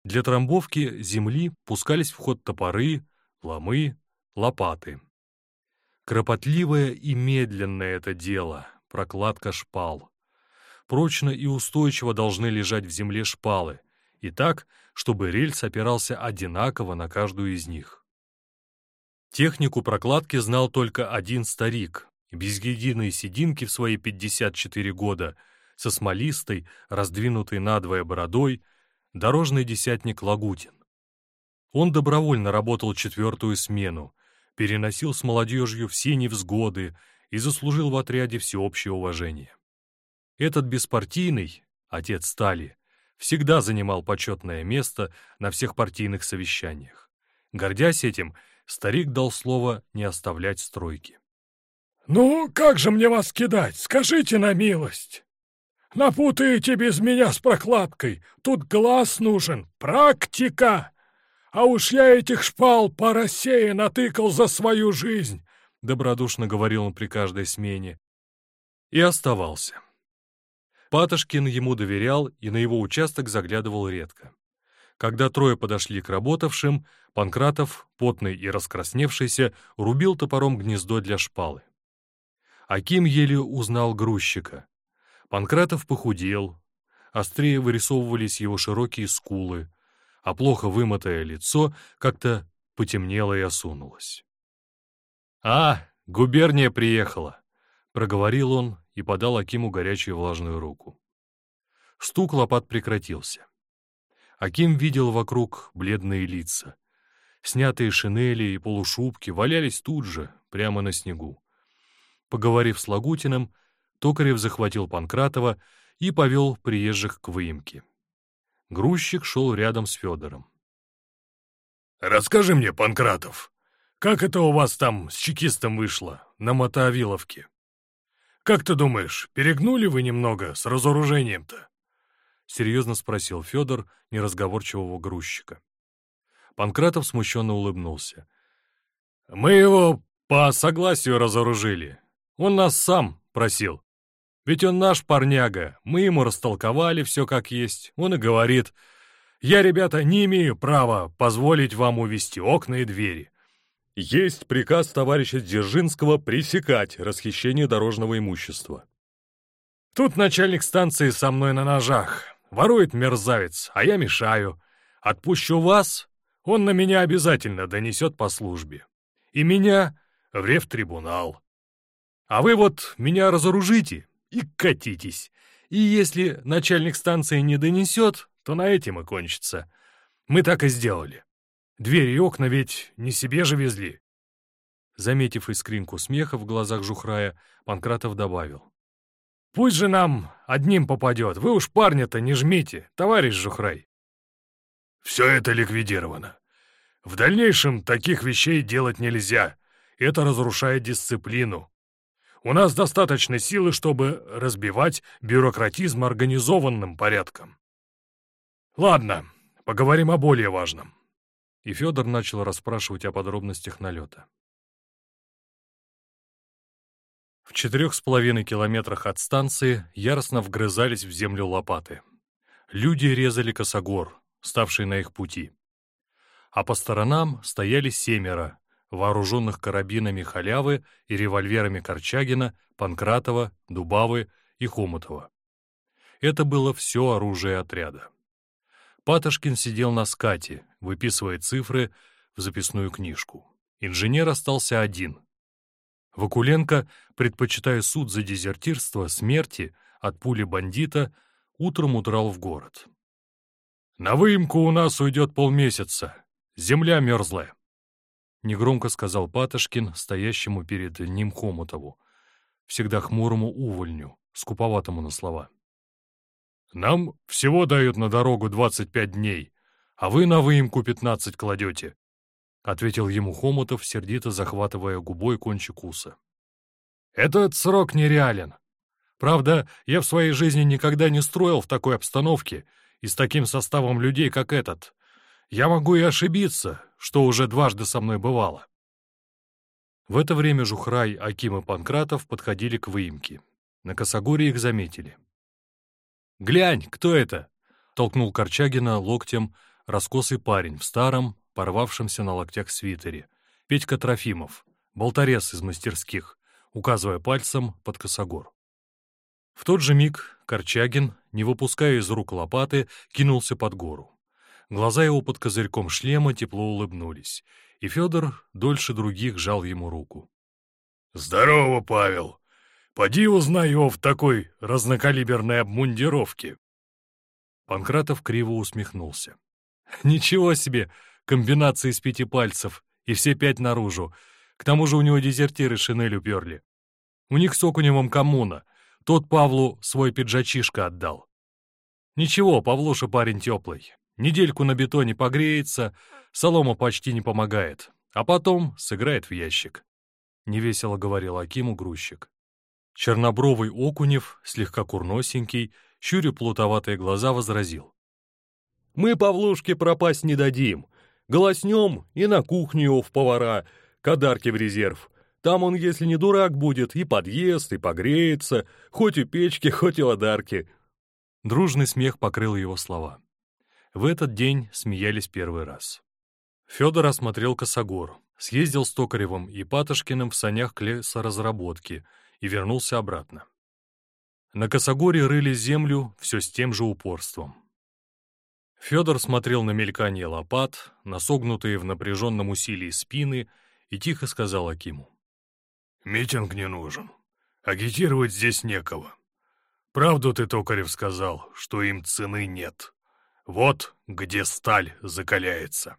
Для трамбовки земли пускались в ход топоры, ломы, лопаты. Кропотливое и медленное это дело — прокладка шпал. Прочно и устойчиво должны лежать в земле шпалы, и так, чтобы рельс опирался одинаково на каждую из них. Технику прокладки знал только один старик, без единой сединки в свои 54 года, со смолистой, раздвинутой надвое бородой, дорожный десятник Лагутин. Он добровольно работал четвертую смену, переносил с молодежью все невзгоды и заслужил в отряде всеобщее уважение. Этот беспартийный, отец Стали, всегда занимал почетное место на всех партийных совещаниях. Гордясь этим, старик дал слово не оставлять стройки. «Ну, как же мне вас кидать? Скажите на милость!» «Напутаете без меня с прокладкой. Тут глаз нужен, практика. А уж я этих шпал по России натыкал за свою жизнь», — добродушно говорил он при каждой смене. И оставался. Патошкин ему доверял и на его участок заглядывал редко. Когда трое подошли к работавшим, Панкратов, потный и раскрасневшийся, рубил топором гнездо для шпалы. Аким еле узнал грузчика. Панкратов похудел, острее вырисовывались его широкие скулы, а плохо вымытое лицо как-то потемнело и осунулось. «А, губерния приехала!» — проговорил он и подал Акиму горячую влажную руку. Стук лопат прекратился. Аким видел вокруг бледные лица. Снятые шинели и полушубки валялись тут же, прямо на снегу. Поговорив с Лагутиным, Токарев захватил Панкратова и повел приезжих к выемке. Грузчик шел рядом с Федором. «Расскажи мне, Панкратов, как это у вас там с чекистом вышло на Мотоавиловке? Как ты думаешь, перегнули вы немного с разоружением-то?» — серьезно спросил Федор неразговорчивого грузчика. Панкратов смущенно улыбнулся. «Мы его по согласию разоружили. Он нас сам просил. Ведь он наш парняга, мы ему растолковали все как есть. Он и говорит, я, ребята, не имею права позволить вам увести окна и двери. Есть приказ товарища Дзержинского пресекать расхищение дорожного имущества. Тут начальник станции со мной на ножах. Ворует мерзавец, а я мешаю. Отпущу вас, он на меня обязательно донесет по службе. И меня в ревтрибунал. А вы вот меня разоружите и катитесь. И если начальник станции не донесет, то на этом и кончится. Мы так и сделали. Двери и окна ведь не себе же везли. Заметив искринку смеха в глазах Жухрая, Панкратов добавил. «Пусть же нам одним попадет. Вы уж парня-то не жмите, товарищ Жухрай». «Все это ликвидировано. В дальнейшем таких вещей делать нельзя. Это разрушает дисциплину. У нас достаточно силы, чтобы разбивать бюрократизм организованным порядком. Ладно, поговорим о более важном и Федор начал расспрашивать о подробностях налета. В четырех с половиной километрах от станции яростно вгрызались в землю лопаты. Люди резали косогор, ставший на их пути. А по сторонам стояли семеро, вооруженных карабинами халявы и револьверами Корчагина, Панкратова, Дубавы и Хомутова. Это было все оружие отряда. Патошкин сидел на скате, выписывая цифры в записную книжку. Инженер остался один. Вакуленко, предпочитая суд за дезертирство смерти от пули бандита, утром удрал в город. «На выемку у нас уйдет полмесяца. Земля мерзлая», — негромко сказал Патошкин, стоящему перед ним Хомутову, всегда хмурому увольню, скуповатому на слова. «Нам всего дают на дорогу 25 дней, а вы на выемку пятнадцать кладете», — ответил ему Хомутов, сердито захватывая губой кончик уса. «Этот срок нереален. Правда, я в своей жизни никогда не строил в такой обстановке и с таким составом людей, как этот. Я могу и ошибиться, что уже дважды со мной бывало». В это время Жухрай, Аким и Панкратов подходили к выемке. На Косогоре их заметили. «Глянь, кто это?» — толкнул Корчагина локтем раскосый парень в старом, порвавшемся на локтях свитере. Петька Трофимов, болторез из мастерских, указывая пальцем под косогор. В тот же миг Корчагин, не выпуская из рук лопаты, кинулся под гору. Глаза его под козырьком шлема тепло улыбнулись, и Федор дольше других жал ему руку. «Здорово, Павел! Поди узнай его в такой разнокалиберной обмундировке!» Панкратов криво усмехнулся. Ничего себе, комбинация из пяти пальцев, и все пять наружу. К тому же у него дезертиры шинель уперли. У них с Окуневым коммуна. Тот Павлу свой пиджачишко отдал. Ничего, Павлуша парень теплый. Недельку на бетоне погреется, солома почти не помогает. А потом сыграет в ящик. Невесело говорил Акиму грузчик. Чернобровый Окунев, слегка курносенький, щуря плутоватые глаза, возразил. Мы Павлушке пропасть не дадим. Голоснем и на кухню его в повара, кадарки в резерв. Там он, если не дурак будет, и подъест, и погреется, хоть у печки, хоть у одарки». Дружный смех покрыл его слова. В этот день смеялись первый раз. Федор осмотрел Косогор, съездил с Токаревым и Патошкиным в санях к лесоразработке и вернулся обратно. На Косогоре рыли землю все с тем же упорством. Федор смотрел на мелькание лопат, на согнутые в напряженном усилии спины, и тихо сказал Акиму. «Митинг не нужен. Агитировать здесь некого. Правду ты, Токарев, сказал, что им цены нет. Вот где сталь закаляется».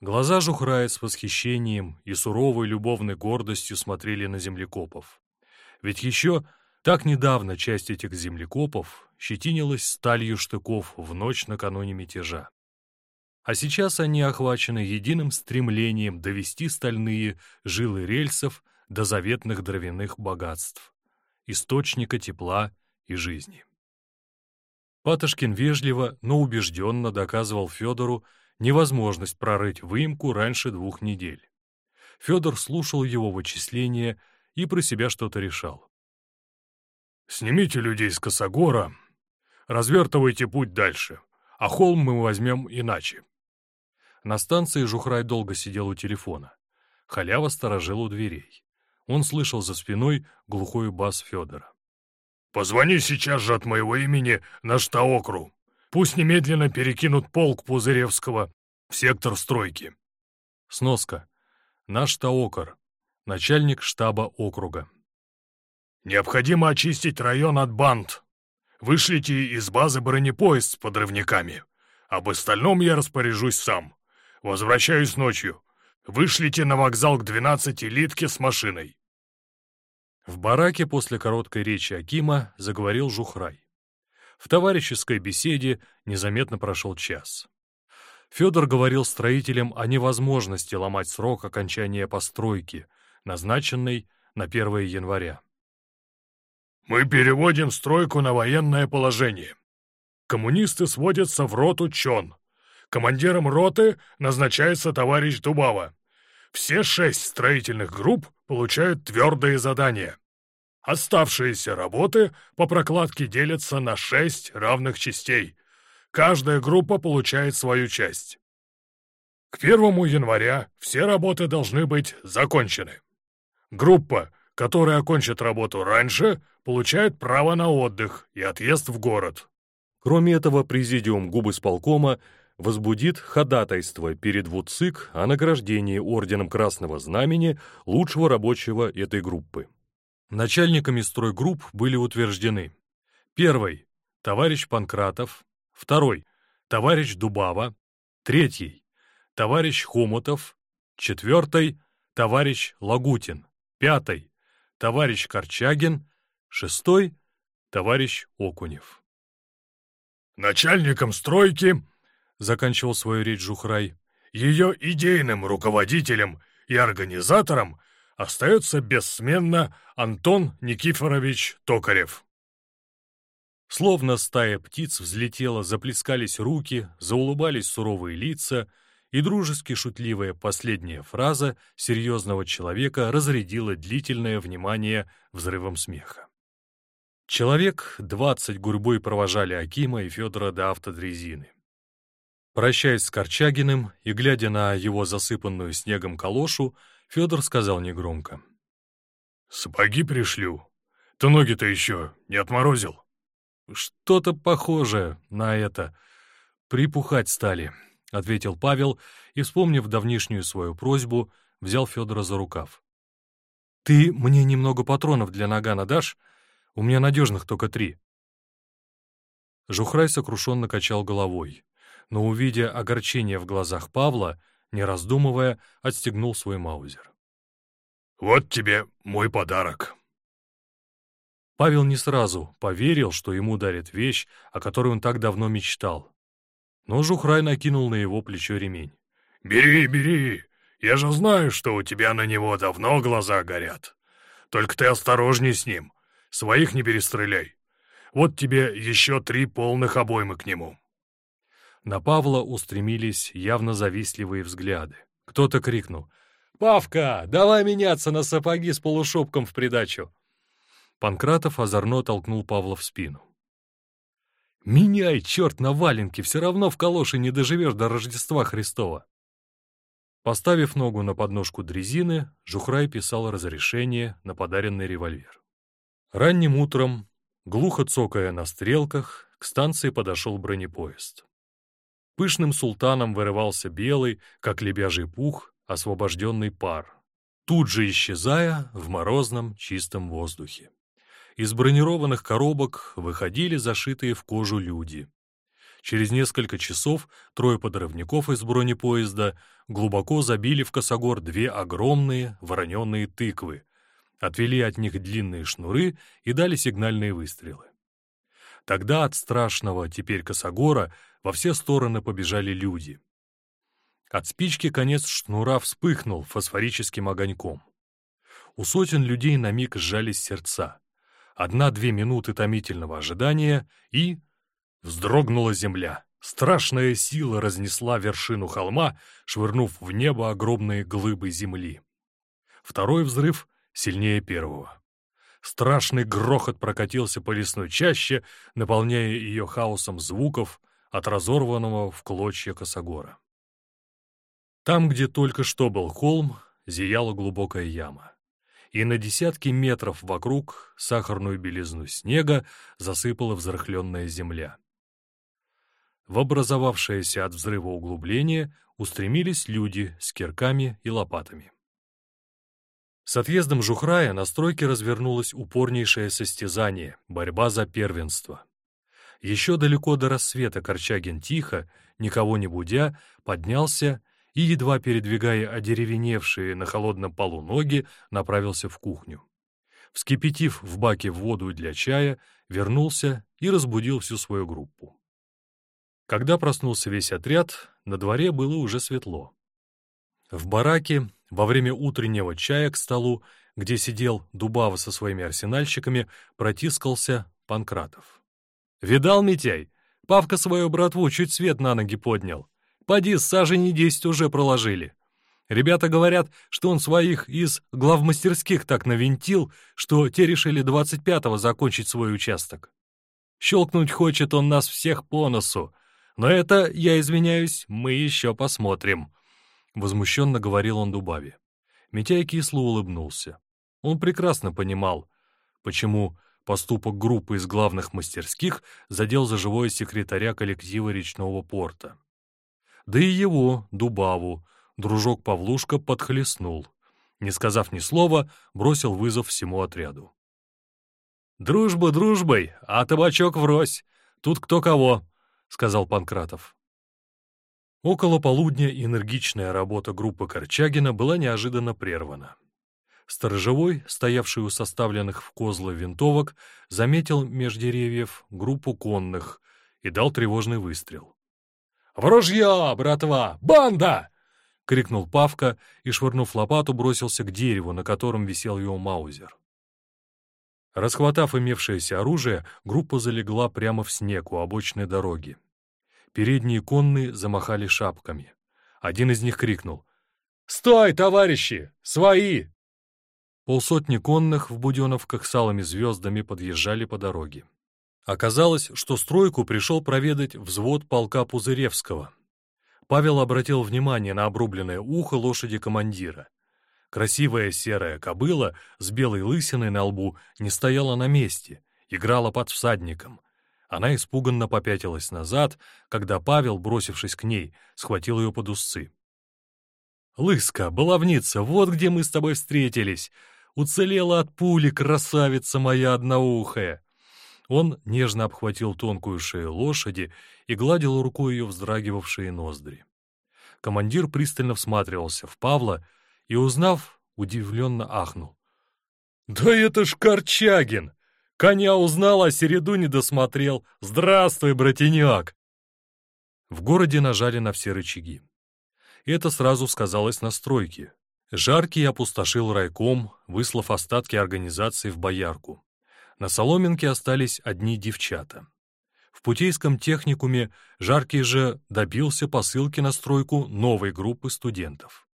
Глаза Жухрая с восхищением и суровой любовной гордостью смотрели на землекопов. Ведь еще так недавно часть этих землекопов щетинилась сталью штыков в ночь накануне мятежа. А сейчас они охвачены единым стремлением довести стальные жилы рельсов до заветных дровяных богатств, источника тепла и жизни. Патошкин вежливо, но убежденно доказывал Федору невозможность прорыть выемку раньше двух недель. Федор слушал его вычисления и про себя что-то решал. «Снимите людей с Косогора, развертывайте путь дальше, а холм мы возьмем иначе». На станции Жухрай долго сидел у телефона. Халява сторожил у дверей. Он слышал за спиной глухой бас Федора. «Позвони сейчас же от моего имени на Штаокру. Пусть немедленно перекинут полк Пузыревского в сектор стройки». Сноска. Наш Таокар, начальник штаба округа. «Необходимо очистить район от банд. Вышлите из базы бронепоезд с подрывниками. Об остальном я распоряжусь сам. Возвращаюсь ночью. Вышлите на вокзал к 12 литке с машиной». В бараке после короткой речи Акима заговорил Жухрай. В товарищеской беседе незаметно прошел час. Федор говорил строителям о невозможности ломать срок окончания постройки, назначенный на 1 января. «Мы переводим стройку на военное положение. Коммунисты сводятся в роту ЧОН. Командиром роты назначается товарищ Дубава. Все шесть строительных групп получают твердые задания. Оставшиеся работы по прокладке делятся на шесть равных частей, Каждая группа получает свою часть. К первому января все работы должны быть закончены. Группа, которая окончит работу раньше, получает право на отдых и отъезд в город. Кроме этого, президиум губысполкома возбудит ходатайство перед ВУЦИК о награждении Орденом Красного Знамени лучшего рабочего этой группы. Начальниками стройгрупп были утверждены первый – товарищ Панкратов, второй — товарищ Дубава, третий — товарищ Хомутов, четвертый — товарищ Лагутин, пятый — товарищ Корчагин, шестой — товарищ Окунев. «Начальником стройки», — заканчивал свою речь Жухрай, «ее идейным руководителем и организатором остается бессменно Антон Никифорович Токарев». Словно стая птиц взлетела, заплескались руки, заулыбались суровые лица, и дружески шутливая последняя фраза серьезного человека разрядила длительное внимание взрывом смеха. Человек двадцать гурьбой провожали Акима и Федора до автодрезины. Прощаясь с Корчагиным и глядя на его засыпанную снегом калошу, Федор сказал негромко. «Сапоги пришлю. Ты ноги-то еще не отморозил?» «Что-то похожее на это. Припухать стали», — ответил Павел и, вспомнив давнишнюю свою просьбу, взял Федора за рукав. «Ты мне немного патронов для нагана дашь? У меня надежных только три». Жухрай сокрушенно качал головой, но, увидя огорчение в глазах Павла, не раздумывая, отстегнул свой маузер. «Вот тебе мой подарок», Павел не сразу поверил, что ему дарят вещь, о которой он так давно мечтал. Но Жухрай накинул на его плечо ремень. «Бери, бери! Я же знаю, что у тебя на него давно глаза горят. Только ты осторожней с ним, своих не перестреляй. Вот тебе еще три полных обоймы к нему». На Павла устремились явно завистливые взгляды. Кто-то крикнул. «Павка, давай меняться на сапоги с полушубком в придачу!» Панкратов озорно толкнул Павла в спину. «Меняй, черт на валенке, все равно в калоши не доживешь до Рождества Христова!» Поставив ногу на подножку дрезины, Жухрай писал разрешение на подаренный револьвер. Ранним утром, глухо цокая на стрелках, к станции подошел бронепоезд. Пышным султаном вырывался белый, как лебяжий пух, освобожденный пар, тут же исчезая в морозном чистом воздухе. Из бронированных коробок выходили зашитые в кожу люди. Через несколько часов трое подрывников из бронепоезда глубоко забили в косогор две огромные вороненные тыквы, отвели от них длинные шнуры и дали сигнальные выстрелы. Тогда от страшного теперь косогора во все стороны побежали люди. От спички конец шнура вспыхнул фосфорическим огоньком. У сотен людей на миг сжались сердца. Одна-две минуты томительного ожидания и... Вздрогнула земля. Страшная сила разнесла вершину холма, швырнув в небо огромные глыбы земли. Второй взрыв сильнее первого. Страшный грохот прокатился по лесной чаще, наполняя ее хаосом звуков от разорванного в клочья косогора. Там, где только что был холм, зияла глубокая яма. И на десятки метров вокруг сахарную белизну снега засыпала взрыхленная земля. В образовавшееся от взрыва углубление устремились люди с кирками и лопатами. С отъездом Жухрая на стройке развернулось упорнейшее состязание, борьба за первенство. Еще далеко до рассвета Корчагин тихо, никого не будя, поднялся и, едва передвигая одеревеневшие на холодном полу ноги, направился в кухню. Вскипятив в баке воду для чая, вернулся и разбудил всю свою группу. Когда проснулся весь отряд, на дворе было уже светло. В бараке во время утреннего чая к столу, где сидел Дубава со своими арсенальщиками, протискался Панкратов. «Видал, Митяй? Павка свою братву чуть свет на ноги поднял. Поди, сажени десять уже проложили. Ребята говорят, что он своих из главмастерских так навинтил, что те решили двадцать пятого закончить свой участок. Щелкнуть хочет он нас всех по носу. Но это, я извиняюсь, мы еще посмотрим. Возмущенно говорил он Дубаве. Митяй кисло улыбнулся. Он прекрасно понимал, почему поступок группы из главных мастерских задел за живое секретаря коллектива речного порта. Да и его, Дубаву, дружок Павлушка подхлестнул. Не сказав ни слова, бросил вызов всему отряду. «Дружба дружбой, а табачок врозь. Тут кто кого», — сказал Панкратов. Около полудня энергичная работа группы Корчагина была неожиданно прервана. Сторожевой, стоявший у составленных в козлы винтовок, заметил меж деревьев группу конных и дал тревожный выстрел. «В ружье, братва! Банда!» — крикнул Павка и, швырнув лопату, бросился к дереву, на котором висел его маузер. Расхватав имевшееся оружие, группа залегла прямо в снег у обочной дороги. Передние конные замахали шапками. Один из них крикнул «Стой, товарищи! Свои!» Полсотни конных в буденовках с алыми звездами подъезжали по дороге. Оказалось, что стройку пришел проведать взвод полка Пузыревского. Павел обратил внимание на обрубленное ухо лошади командира. Красивая серая кобыла с белой лысиной на лбу не стояла на месте, играла под всадником — она испуганно попятилась назад, когда Павел, бросившись к ней, схватил ее под усы. «Лыска, баловница, вот где мы с тобой встретились! Уцелела от пули, красавица моя одноухая!» Он нежно обхватил тонкую шею лошади и гладил рукой ее вздрагивавшие ноздри. Командир пристально всматривался в Павла и, узнав, удивленно ахнул. «Да это ж Корчагин! Коня узнал, а середу не досмотрел. Здравствуй, братенек!» В городе нажали на все рычаги. Это сразу сказалось на стройке. Жаркий опустошил райком, выслав остатки организации в Боярку. На Соломенке остались одни девчата. В Путейском техникуме Жаркий же добился посылки на стройку новой группы студентов.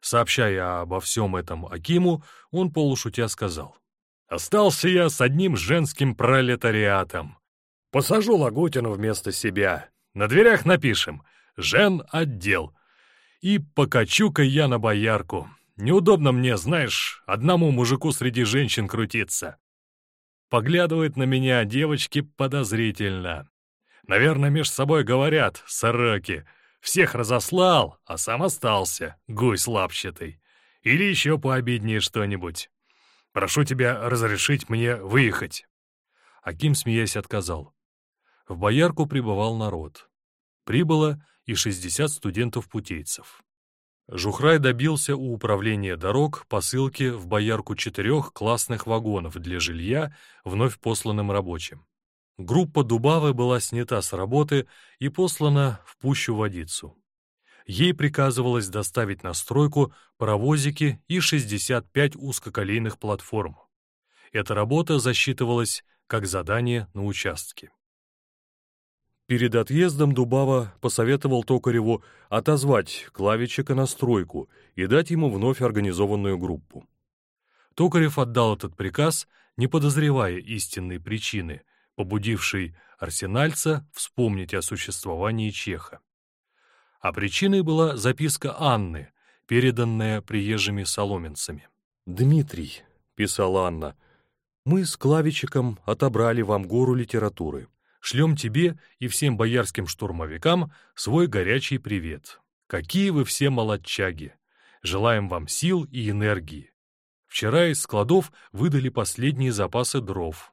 Сообщая обо всем этом Акиму, он полушутя сказал — Остался я с одним женским пролетариатом. Посажу Лагутину вместо себя. На дверях напишем «Жен-отдел». И покачу-ка я на боярку. Неудобно мне, знаешь, одному мужику среди женщин крутиться. Поглядывают на меня девочки подозрительно. Наверное, между собой говорят, сороки. Всех разослал, а сам остался, гусь лапчатый. Или еще пообиднее что-нибудь. Прошу тебя разрешить мне выехать». Аким, смеясь, отказал. В Боярку прибывал народ. Прибыло и 60 студентов-путейцев. Жухрай добился у управления дорог посылки в Боярку четырех классных вагонов для жилья вновь посланным рабочим. Группа Дубавы была снята с работы и послана в пущу водицу. Ей приказывалось доставить на стройку паровозики и 65 узкоколейных платформ. Эта работа засчитывалась как задание на участке. Перед отъездом Дубава посоветовал Токареву отозвать Клавичика на стройку и дать ему вновь организованную группу. Токарев отдал этот приказ, не подозревая истинной причины, побудившей арсенальца вспомнить о существовании Чеха. А причиной была записка Анны, переданная приезжими соломенцами. «Дмитрий», — писала Анна, — «мы с Клавичиком отобрали вам гору литературы. Шлем тебе и всем боярским штурмовикам свой горячий привет. Какие вы все молодчаги! Желаем вам сил и энергии. Вчера из складов выдали последние запасы дров.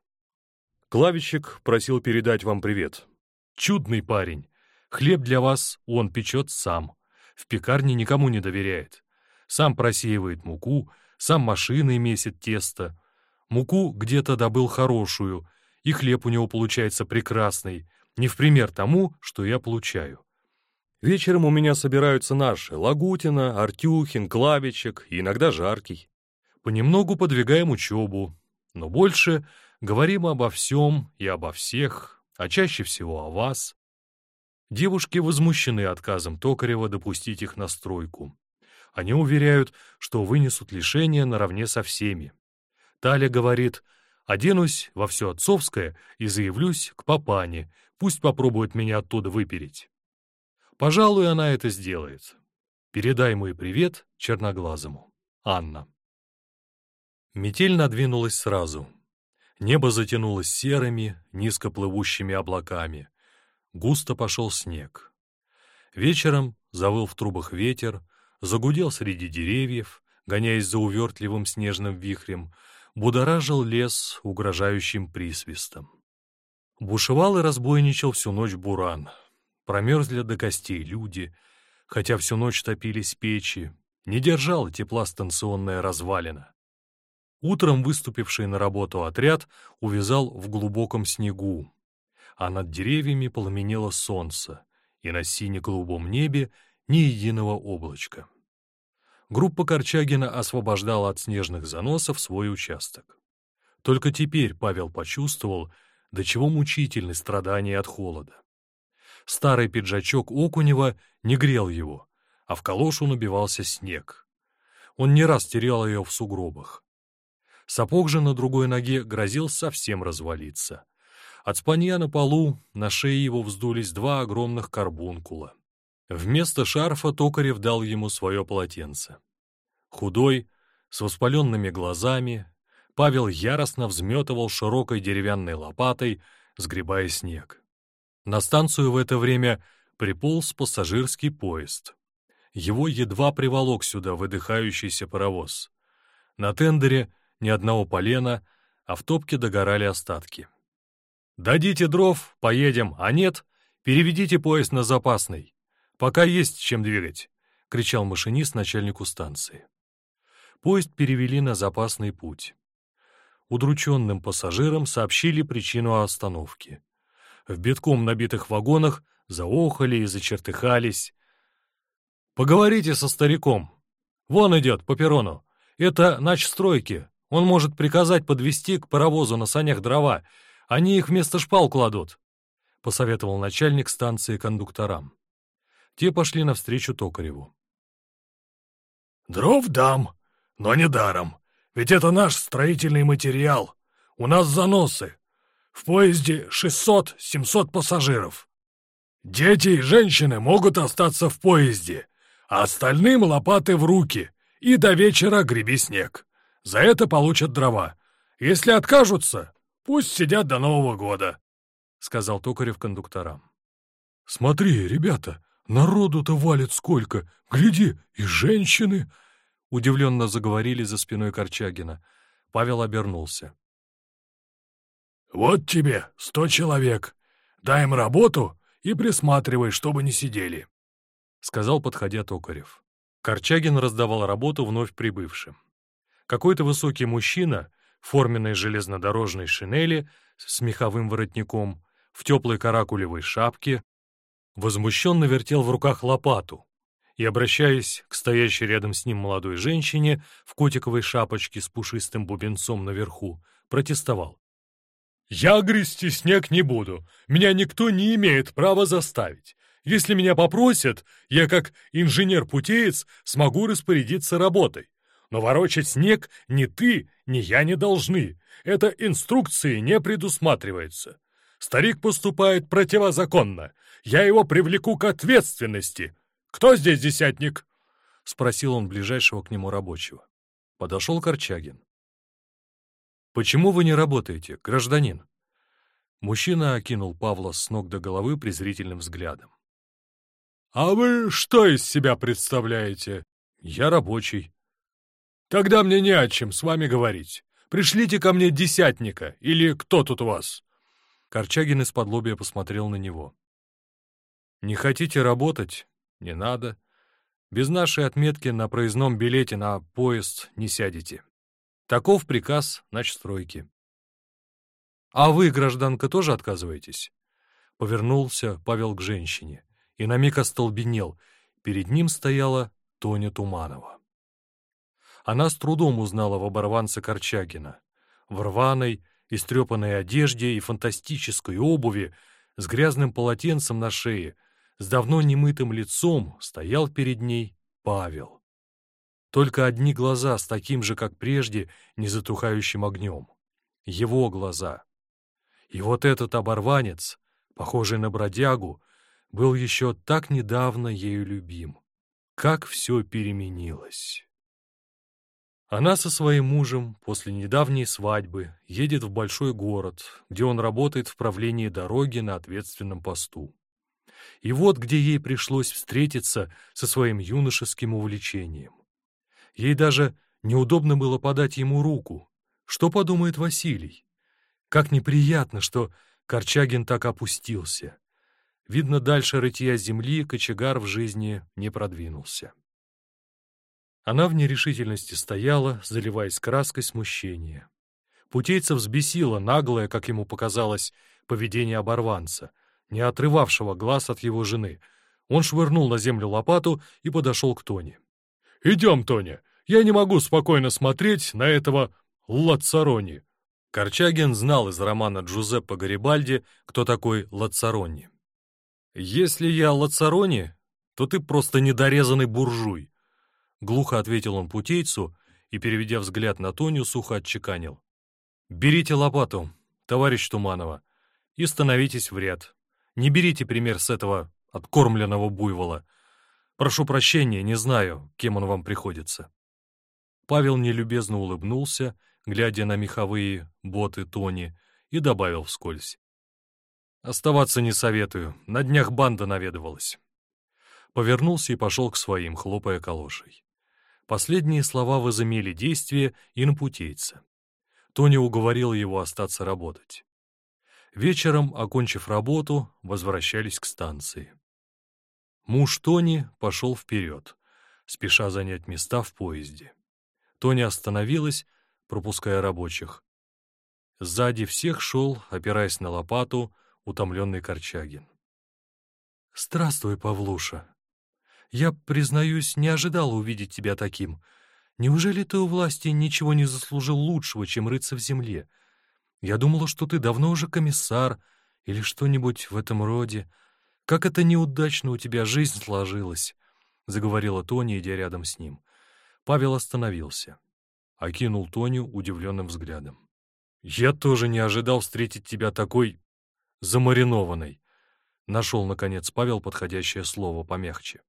Клавичек просил передать вам привет. Чудный парень. Хлеб для вас он печет сам. В пекарне никому не доверяет. Сам просеивает муку, сам машиной месит тесто. Муку где-то добыл хорошую, и хлеб у него получается прекрасный, не в пример тому, что я получаю. Вечером у меня собираются наши — Лагутина, Артюхин, Клавичек иногда Жаркий. Понемногу подвигаем учебу, но больше говорим обо всем и обо всех, а чаще всего о вас. Девушки возмущены отказом Токарева допустить их на стройку. Они уверяют, что вынесут лишение наравне со всеми. Таля говорит, Оденусь во все отцовское и заявлюсь к папане, пусть попробует меня оттуда выпереть. Пожалуй, она это сделает. Передай мой привет черноглазому. Анна. Метель надвинулась сразу. Небо затянулось серыми, низкоплывущими облаками. Густо пошел снег. Вечером завыл в трубах ветер, загудел среди деревьев, гоняясь за увертливым снежным вихрем, будоражил лес угрожающим присвистом. Бушевал и разбойничал всю ночь буран. Промерзли до костей люди, хотя всю ночь топились печи, не держала тепла станционная развалина. Утром выступивший на работу отряд увязал в глубоком снегу, а над деревьями пламенело солнце, и на сине-голубом небе ни единого облачка группа Корчагина освобождала от снежных заносов свой участок. Только теперь Павел почувствовал, до чего мучительны страдания от холода. Старый пиджачок Окунева не грел его, а в калошу набивался снег. Он не раз терял ее в сугробах. Сапог же на другой ноге грозил совсем развалиться. От спанья на полу на шее его вздулись два огромных карбункула. Вместо шарфа Токарев дал ему свое полотенце. Худой, с воспаленными глазами, Павел яростно взметывал широкой деревянной лопатой, сгребая снег. На станцию в это время приполз пассажирский поезд. Его едва приволок сюда выдыхающийся паровоз. На тендере ни одного полена, а в топке догорали остатки. «Дадите дров, поедем, а нет, переведите поезд на запасный. «Пока есть чем двигать», — кричал машинист начальнику станции. Поезд перевели на запасный путь. Удрученным пассажирам сообщили причину остановки. В битком набитых вагонах заохали и зачертыхались. «Поговорите со стариком. Вон идет, по перрону. Это начстройки. Он может приказать подвести к паровозу на санях дрова. Они их вместо шпал кладут», — посоветовал начальник станции кондукторам. Те пошли навстречу Токареву. «Дров дам, но не даром, ведь это наш строительный материал. У нас заносы. В поезде 600-700 пассажиров. Дети и женщины могут остаться в поезде, а остальным лопаты в руки, и до вечера греби снег. За это получат дрова. Если откажутся, пусть сидят до Нового года», — сказал Токарев кондукторам. «Смотри, ребята, Народу-то валит сколько! Гляди, и женщины!» Удивленно заговорили за спиной Корчагина. Павел обернулся. «Вот тебе сто человек. Дай им работу и присматривай, чтобы не сидели», — сказал, подходя Токарев. Корчагин раздавал работу вновь прибывшим. Какой-то высокий мужчина форменной железнодорожной шинели с меховым воротником, в теплой каракулевой шапке, возмущенно вертел в руках лопату. и, обращаясь к стоящей рядом с ним молодой женщине в котиковой шапочке с пушистым бубенцом наверху, протестовал. «Я грести снег не буду. Меня никто не имеет права заставить. Если меня попросят, я как инженер-путеец смогу распорядиться работой. Но ворочать снег ни ты, ни я не должны. Это инструкции не предусматривается. Старик поступает противозаконно. Я его привлеку к ответственности. Кто здесь десятник?» — спросил он ближайшего к нему рабочего. Подошел Корчагин. «Почему вы не работаете, гражданин?» Мужчина окинул Павла с ног до головы презрительным взглядом. «А вы что из себя представляете?» «Я рабочий». «Тогда мне не о чем с вами говорить. Пришлите ко мне десятника, или кто тут у вас?» Корчагин из-под посмотрел на него. «Не хотите работать? Не надо. Без нашей отметки на проездном билете на поезд не сядете. Таков приказ начстройки». «А вы, гражданка, тоже отказываетесь?» Повернулся Павел к женщине и на миг остолбенел. Перед ним стояла Тоня Туманова. Она с трудом узнала в оборванце Корчагина. В рваной, истрепанной одежде и фантастической обуви, с грязным полотенцем на шее, с давно немытым лицом стоял перед ней Павел. Только одни глаза с таким же, как прежде, незатухающим огнем. Его глаза. И вот этот оборванец, похожий на бродягу, был еще так недавно ею любим. Как все переменилось. Она со своим мужем после недавней свадьбы едет в большой город, где он работает в правлении дороги на ответственном посту. И вот где ей пришлось встретиться со своим юношеским увлечением. Ей даже неудобно было подать ему руку. Что подумает Василий? Как неприятно, что Корчагин так опустился. Видно, дальше рытья земли кочегар в жизни не продвинулся. Она в нерешительности стояла, заливаясь краской смущения. Путейца взбесило наглое, как ему показалось, поведение оборванца, не отрывавшего глаз от его жены. Он швырнул на землю лопату и подошел к Тоне. «Идем, Тоня, я не могу спокойно смотреть на этого Лацарони». Корчагин знал из романа Джузеппе Гарибальди, кто такой Лацарони. «Если я Лацарони, то ты просто недорезанный буржуй», Глухо ответил он путейцу и, переведя взгляд на Тоню, сухо отчеканил. «Берите лопату, товарищ Туманова, и становитесь в ряд. Не берите пример с этого откормленного буйвола. Прошу прощения, не знаю, кем он вам приходится». Павел нелюбезно улыбнулся, глядя на меховые боты Тони, и добавил вскользь. «Оставаться не советую, на днях банда наведывалась». Повернулся и пошел к своим, хлопая калошей. Последние слова возымели действие и на путейца. Тони уговорил его остаться работать. Вечером, окончив работу, возвращались к станции. Муж Тони пошел вперед, спеша занять места в поезде. Тони остановилась, пропуская рабочих. Сзади всех шел, опираясь на лопату, утомленный Корчагин. «Здравствуй, Павлуша!» Я, признаюсь, не ожидал увидеть тебя таким. Неужели ты у власти ничего не заслужил лучшего, чем рыться в земле? Я думала, что ты давно уже комиссар или что-нибудь в этом роде. Как это неудачно у тебя жизнь сложилась!» — заговорила Тоня, идя рядом с ним. Павел остановился. Окинул Тоню удивленным взглядом. «Я тоже не ожидал встретить тебя такой... замаринованной!» Нашел, наконец, Павел подходящее слово помягче.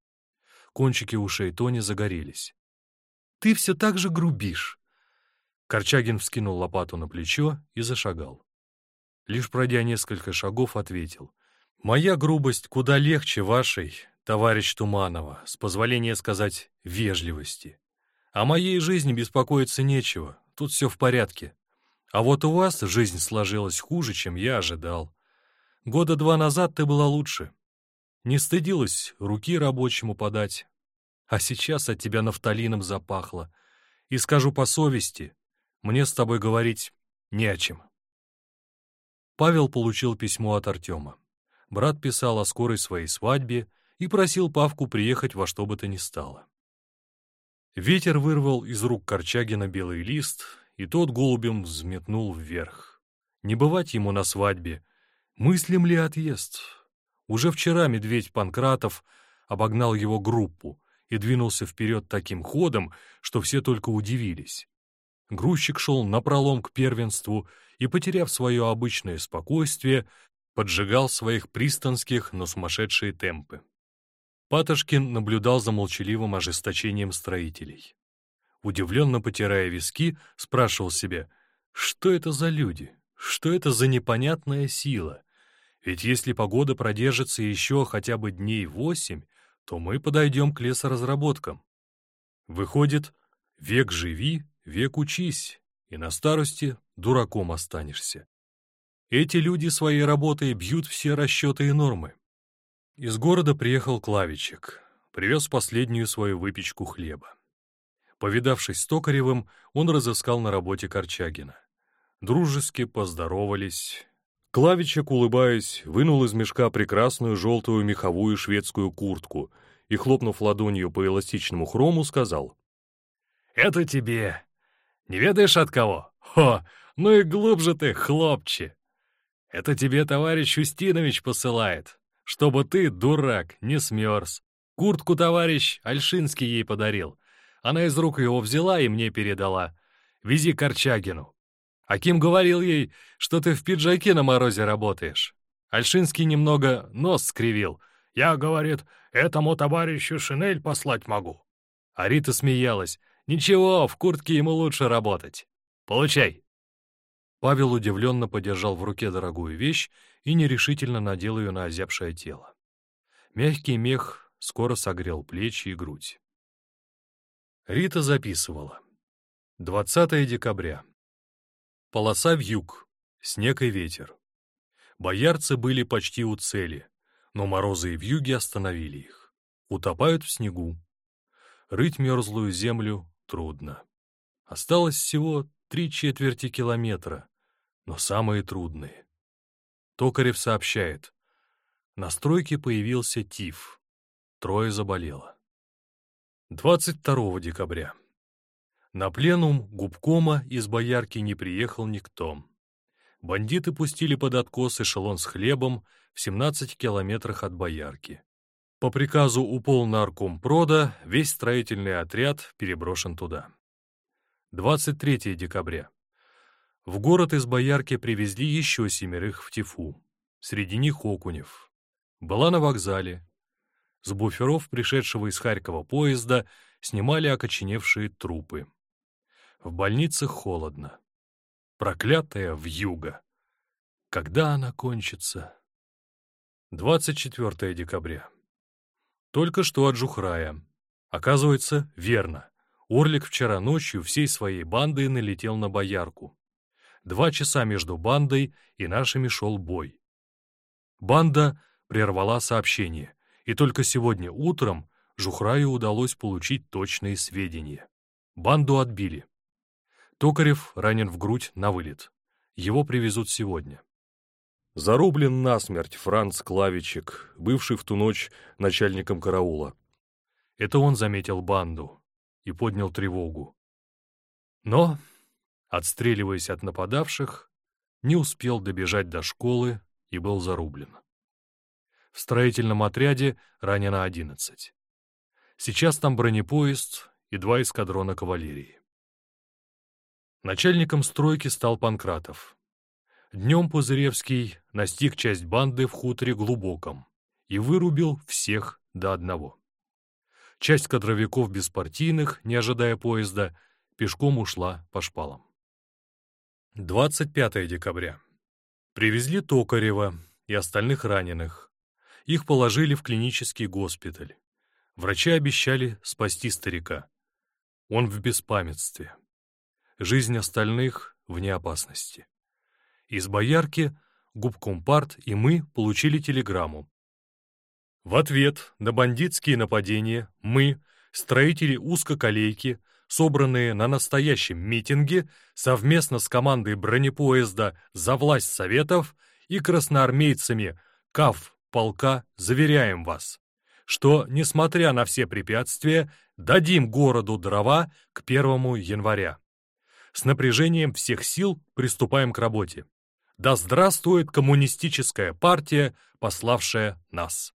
Кончики ушей Тони загорелись. «Ты все так же грубишь!» Корчагин вскинул лопату на плечо и зашагал. Лишь пройдя несколько шагов, ответил. «Моя грубость куда легче вашей, товарищ Туманова, с позволения сказать вежливости. О моей жизни беспокоиться нечего, тут все в порядке. А вот у вас жизнь сложилась хуже, чем я ожидал. Года два назад ты была лучше. Не стыдилась руки рабочему подать. А сейчас от тебя нафталином запахло. И скажу по совести, мне с тобой говорить не о чем. Павел получил письмо от Артема. Брат писал о скорой своей свадьбе и просил Павку приехать во что бы то ни стало. Ветер вырвал из рук Корчагина белый лист, и тот голубем взметнул вверх. Не бывать ему на свадьбе. Мыслим ли отъезд? Уже вчера медведь Панкратов обогнал его группу и двинулся вперед таким ходом, что все только удивились. Грузчик шел напролом к первенству и, потеряв свое обычное спокойствие, поджигал своих пристанских, но сумасшедшие темпы. Патошкин наблюдал за молчаливым ожесточением строителей. Удивленно потирая виски, спрашивал себя, что это за люди, что это за непонятная сила. Ведь если погода продержится еще хотя бы дней восемь, то мы подойдем к лесоразработкам. Выходит, век живи, век учись, и на старости дураком останешься. Эти люди своей работой бьют все расчеты и нормы. Из города приехал Клавичек, привез последнюю свою выпечку хлеба. Повидавшись с Токаревым, он разыскал на работе Корчагина. Дружески поздоровались. Клавичек, улыбаясь, вынул из мешка прекрасную желтую меховую шведскую куртку и, хлопнув ладонью по эластичному хрому, сказал. «Это тебе. Не ведаешь от кого? Хо, ну и глубже ты, хлопче. Это тебе товарищ Устинович посылает, чтобы ты, дурак, не смерз. Куртку товарищ Альшинский ей подарил. Она из рук его взяла и мне передала. Вези Корчагину. Аким говорил ей, что ты в пиджаке на морозе работаешь. Альшинский немного нос скривил. Я, говорит, этому товарищу шинель послать могу. А Рита смеялась. Ничего, в куртке ему лучше работать. Получай. Павел удивленно подержал в руке дорогую вещь и нерешительно надел ее на озябшее тело. Мягкий мех скоро согрел плечи и грудь. Рита записывала. 20 декабря. Полоса в юг, снег и ветер. Боярцы были почти у цели, но морозы и вьюги остановили их. Утопают в снегу. Рыть мерзлую землю трудно. Осталось всего три четверти километра, но самые трудные. Токарев сообщает. На стройке появился тиф. Трое заболело. 22 декабря. На пленум губкома из боярки не приехал никто. Бандиты пустили под откос эшелон с хлебом в 17 километрах от боярки. По приказу уполнаркомпрода весь строительный отряд переброшен туда. 23 декабря. В город из Боярки привезли еще семерых в Тифу. Среди них Окунев. Была на вокзале. С буферов, пришедшего из Харькова поезда, снимали окоченевшие трупы. В больницах холодно. Проклятая вьюга. Когда она кончится? 24 декабря. Только что от Жухрая. Оказывается, верно. Орлик вчера ночью всей своей бандой налетел на боярку. Два часа между бандой и нашими шел бой. Банда прервала сообщение, и только сегодня утром Жухраю удалось получить точные сведения. Банду отбили. Токарев ранен в грудь на вылет. Его привезут сегодня. Зарублен насмерть Франц Клавичек, бывший в ту ночь начальником караула. Это он заметил банду и поднял тревогу. Но отстреливаясь от нападавших, не успел добежать до школы и был зарублен. В строительном отряде ранено 11. Сейчас там бронепоезд и два эскадрона кавалерии. Начальником стройки стал Панкратов. Днем Пузыревский настиг часть банды в хуторе Глубоком и вырубил всех до одного. Часть кадровиков беспартийных, не ожидая поезда, пешком ушла по шпалам. 25 декабря. Привезли Токарева и остальных раненых. Их положили в клинический госпиталь. Врачи обещали спасти старика. Он в беспамятстве. Жизнь остальных вне опасности. Из боярки губкомпарт и мы получили телеграмму. В ответ на бандитские нападения мы, строители узкоколейки, собранные на настоящем митинге совместно с командой бронепоезда «За власть Советов» и красноармейцами КАФ полка, заверяем вас, что, несмотря на все препятствия, дадим городу дрова к 1 января. С напряжением всех сил приступаем к работе. Да здравствует коммунистическая партия, пославшая нас.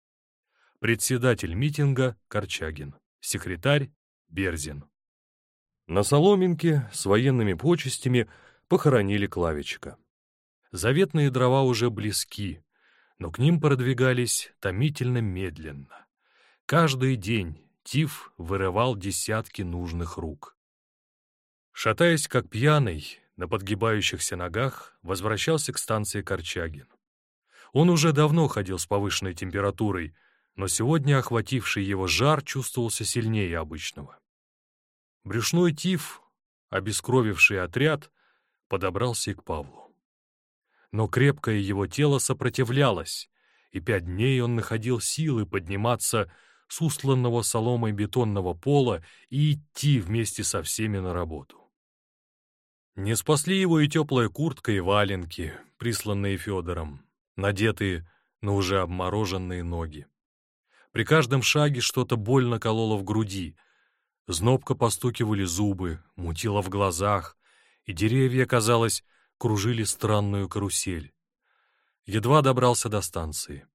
Председатель митинга Корчагин. Секретарь Берзин. На Соломинке с военными почестями похоронили Клавичка. Заветные дрова уже близки, но к ним продвигались томительно медленно. Каждый день Тиф вырывал десятки нужных рук. Шатаясь как пьяный, на подгибающихся ногах возвращался к станции Корчагин. Он уже давно ходил с повышенной температурой, но сегодня охвативший его жар чувствовался сильнее обычного. Брюшной тиф, обескровивший отряд, подобрался и к Павлу. Но крепкое его тело сопротивлялось, и пять дней он находил силы подниматься с устланного соломой бетонного пола и идти вместе со всеми на работу. Не спасли его и теплая куртка, и валенки, присланные Федором, надетые на уже обмороженные ноги. При каждом шаге что-то больно кололо в груди, Знобко постукивали зубы, мутило в глазах, и деревья, казалось, кружили странную карусель. Едва добрался до станции.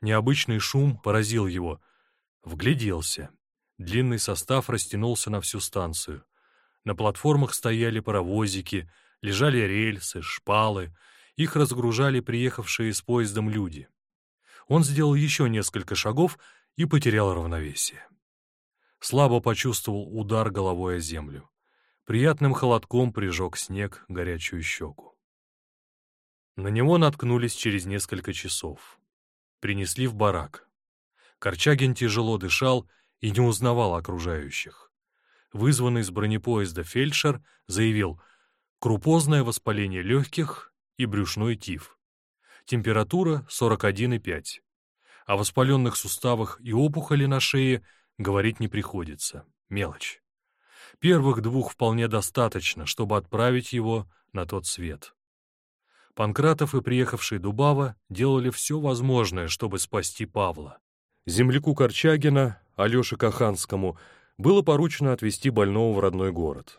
Необычный шум поразил его. Вгляделся. Длинный состав растянулся на всю станцию. На платформах стояли паровозики, лежали рельсы, шпалы. Их разгружали приехавшие с поездом люди. Он сделал еще несколько шагов и потерял равновесие слабо почувствовал удар головой о землю. Приятным холодком прижег снег горячую щеку. На него наткнулись через несколько часов. Принесли в барак. Корчагин тяжело дышал и не узнавал окружающих. Вызванный с бронепоезда фельдшер заявил крупозное воспаление легких и брюшной тиф. Температура 41,5. О воспаленных суставах и опухоли на шее говорить не приходится. Мелочь. Первых двух вполне достаточно, чтобы отправить его на тот свет. Панкратов и приехавший Дубава делали все возможное, чтобы спасти Павла. Земляку Корчагина, Алёше Каханскому, было поручено отвезти больного в родной город.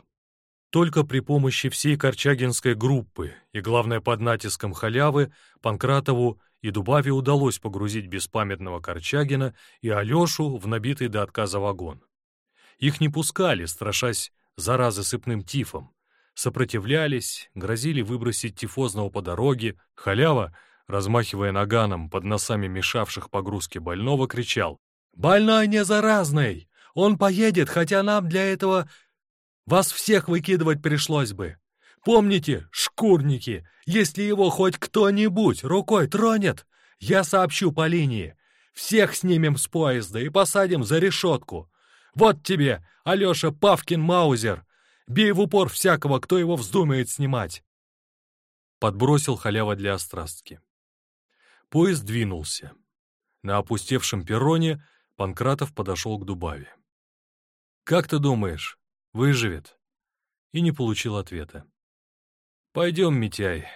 Только при помощи всей корчагинской группы и, главное, под натиском халявы, Панкратову и Дубаве удалось погрузить беспамятного Корчагина и Алешу в набитый до отказа вагон. Их не пускали, страшась заразы сыпным тифом. Сопротивлялись, грозили выбросить тифозного по дороге. Халява, размахивая наганом под носами мешавших погрузке больного, кричал «Больной не заразный! Он поедет, хотя нам для этого вас всех выкидывать пришлось бы!» Помните, шкурники, если его хоть кто-нибудь рукой тронет, я сообщу по линии. Всех снимем с поезда и посадим за решетку. Вот тебе, Алеша Павкин-Маузер. Бей в упор всякого, кто его вздумает снимать. Подбросил халява для острастки. Поезд двинулся. На опустевшем перроне Панкратов подошел к Дубаве. «Как ты думаешь, выживет?» И не получил ответа. Пойдем, Митяй.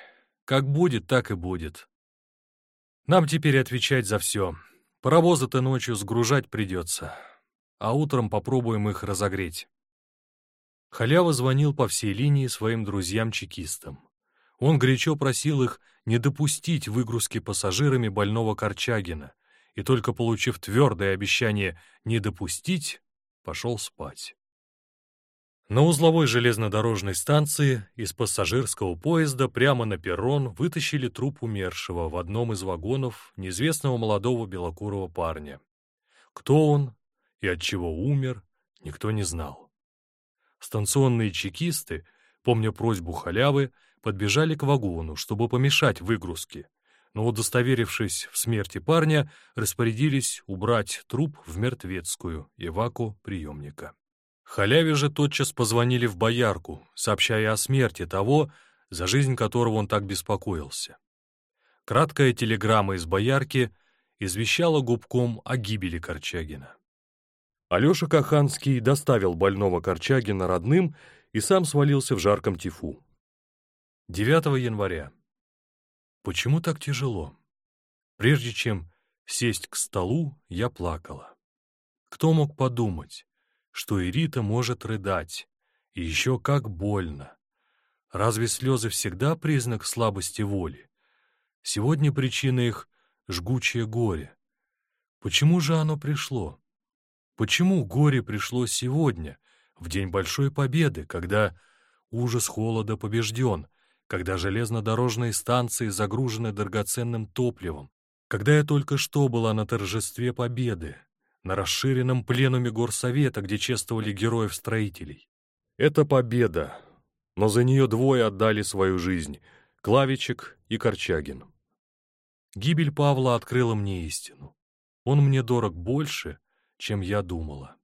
Как будет, так и будет. Нам теперь отвечать за все. Паровозы-то ночью сгружать придется, а утром попробуем их разогреть. Халява звонил по всей линии своим друзьям-чекистам. Он горячо просил их не допустить выгрузки пассажирами больного Корчагина, и только получив твердое обещание не допустить, пошел спать. На узловой железнодорожной станции из пассажирского поезда прямо на перрон вытащили труп умершего в одном из вагонов неизвестного молодого белокурого парня. Кто он и от чего умер, никто не знал. Станционные чекисты, помня просьбу халявы, подбежали к вагону, чтобы помешать выгрузке, но, удостоверившись в смерти парня, распорядились убрать труп в мертвецкую и ваку приемника. Халяве же тотчас позвонили в боярку, сообщая о смерти того, за жизнь которого он так беспокоился. Краткая телеграмма из боярки извещала губком о гибели Корчагина. Алеша Каханский доставил больного Корчагина родным и сам свалился в жарком тифу. 9 января. Почему так тяжело? Прежде чем Сесть к столу я плакала. Кто мог подумать, что Ирита может рыдать, и еще как больно. Разве слезы всегда признак слабости воли? Сегодня причина их — жгучее горе. Почему же оно пришло? Почему горе пришло сегодня, в день Большой Победы, когда ужас холода побежден, когда железнодорожные станции загружены драгоценным топливом, когда я только что была на торжестве Победы, на расширенном пленуме горсовета, где чествовали героев-строителей. Это победа, но за нее двое отдали свою жизнь — Клавичек и Корчагин. Гибель Павла открыла мне истину. Он мне дорог больше, чем я думала.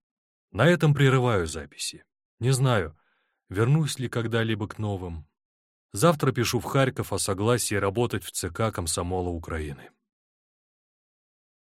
На этом прерываю записи. Не знаю, вернусь ли когда-либо к новым. Завтра пишу в Харьков о согласии работать в ЦК Комсомола Украины.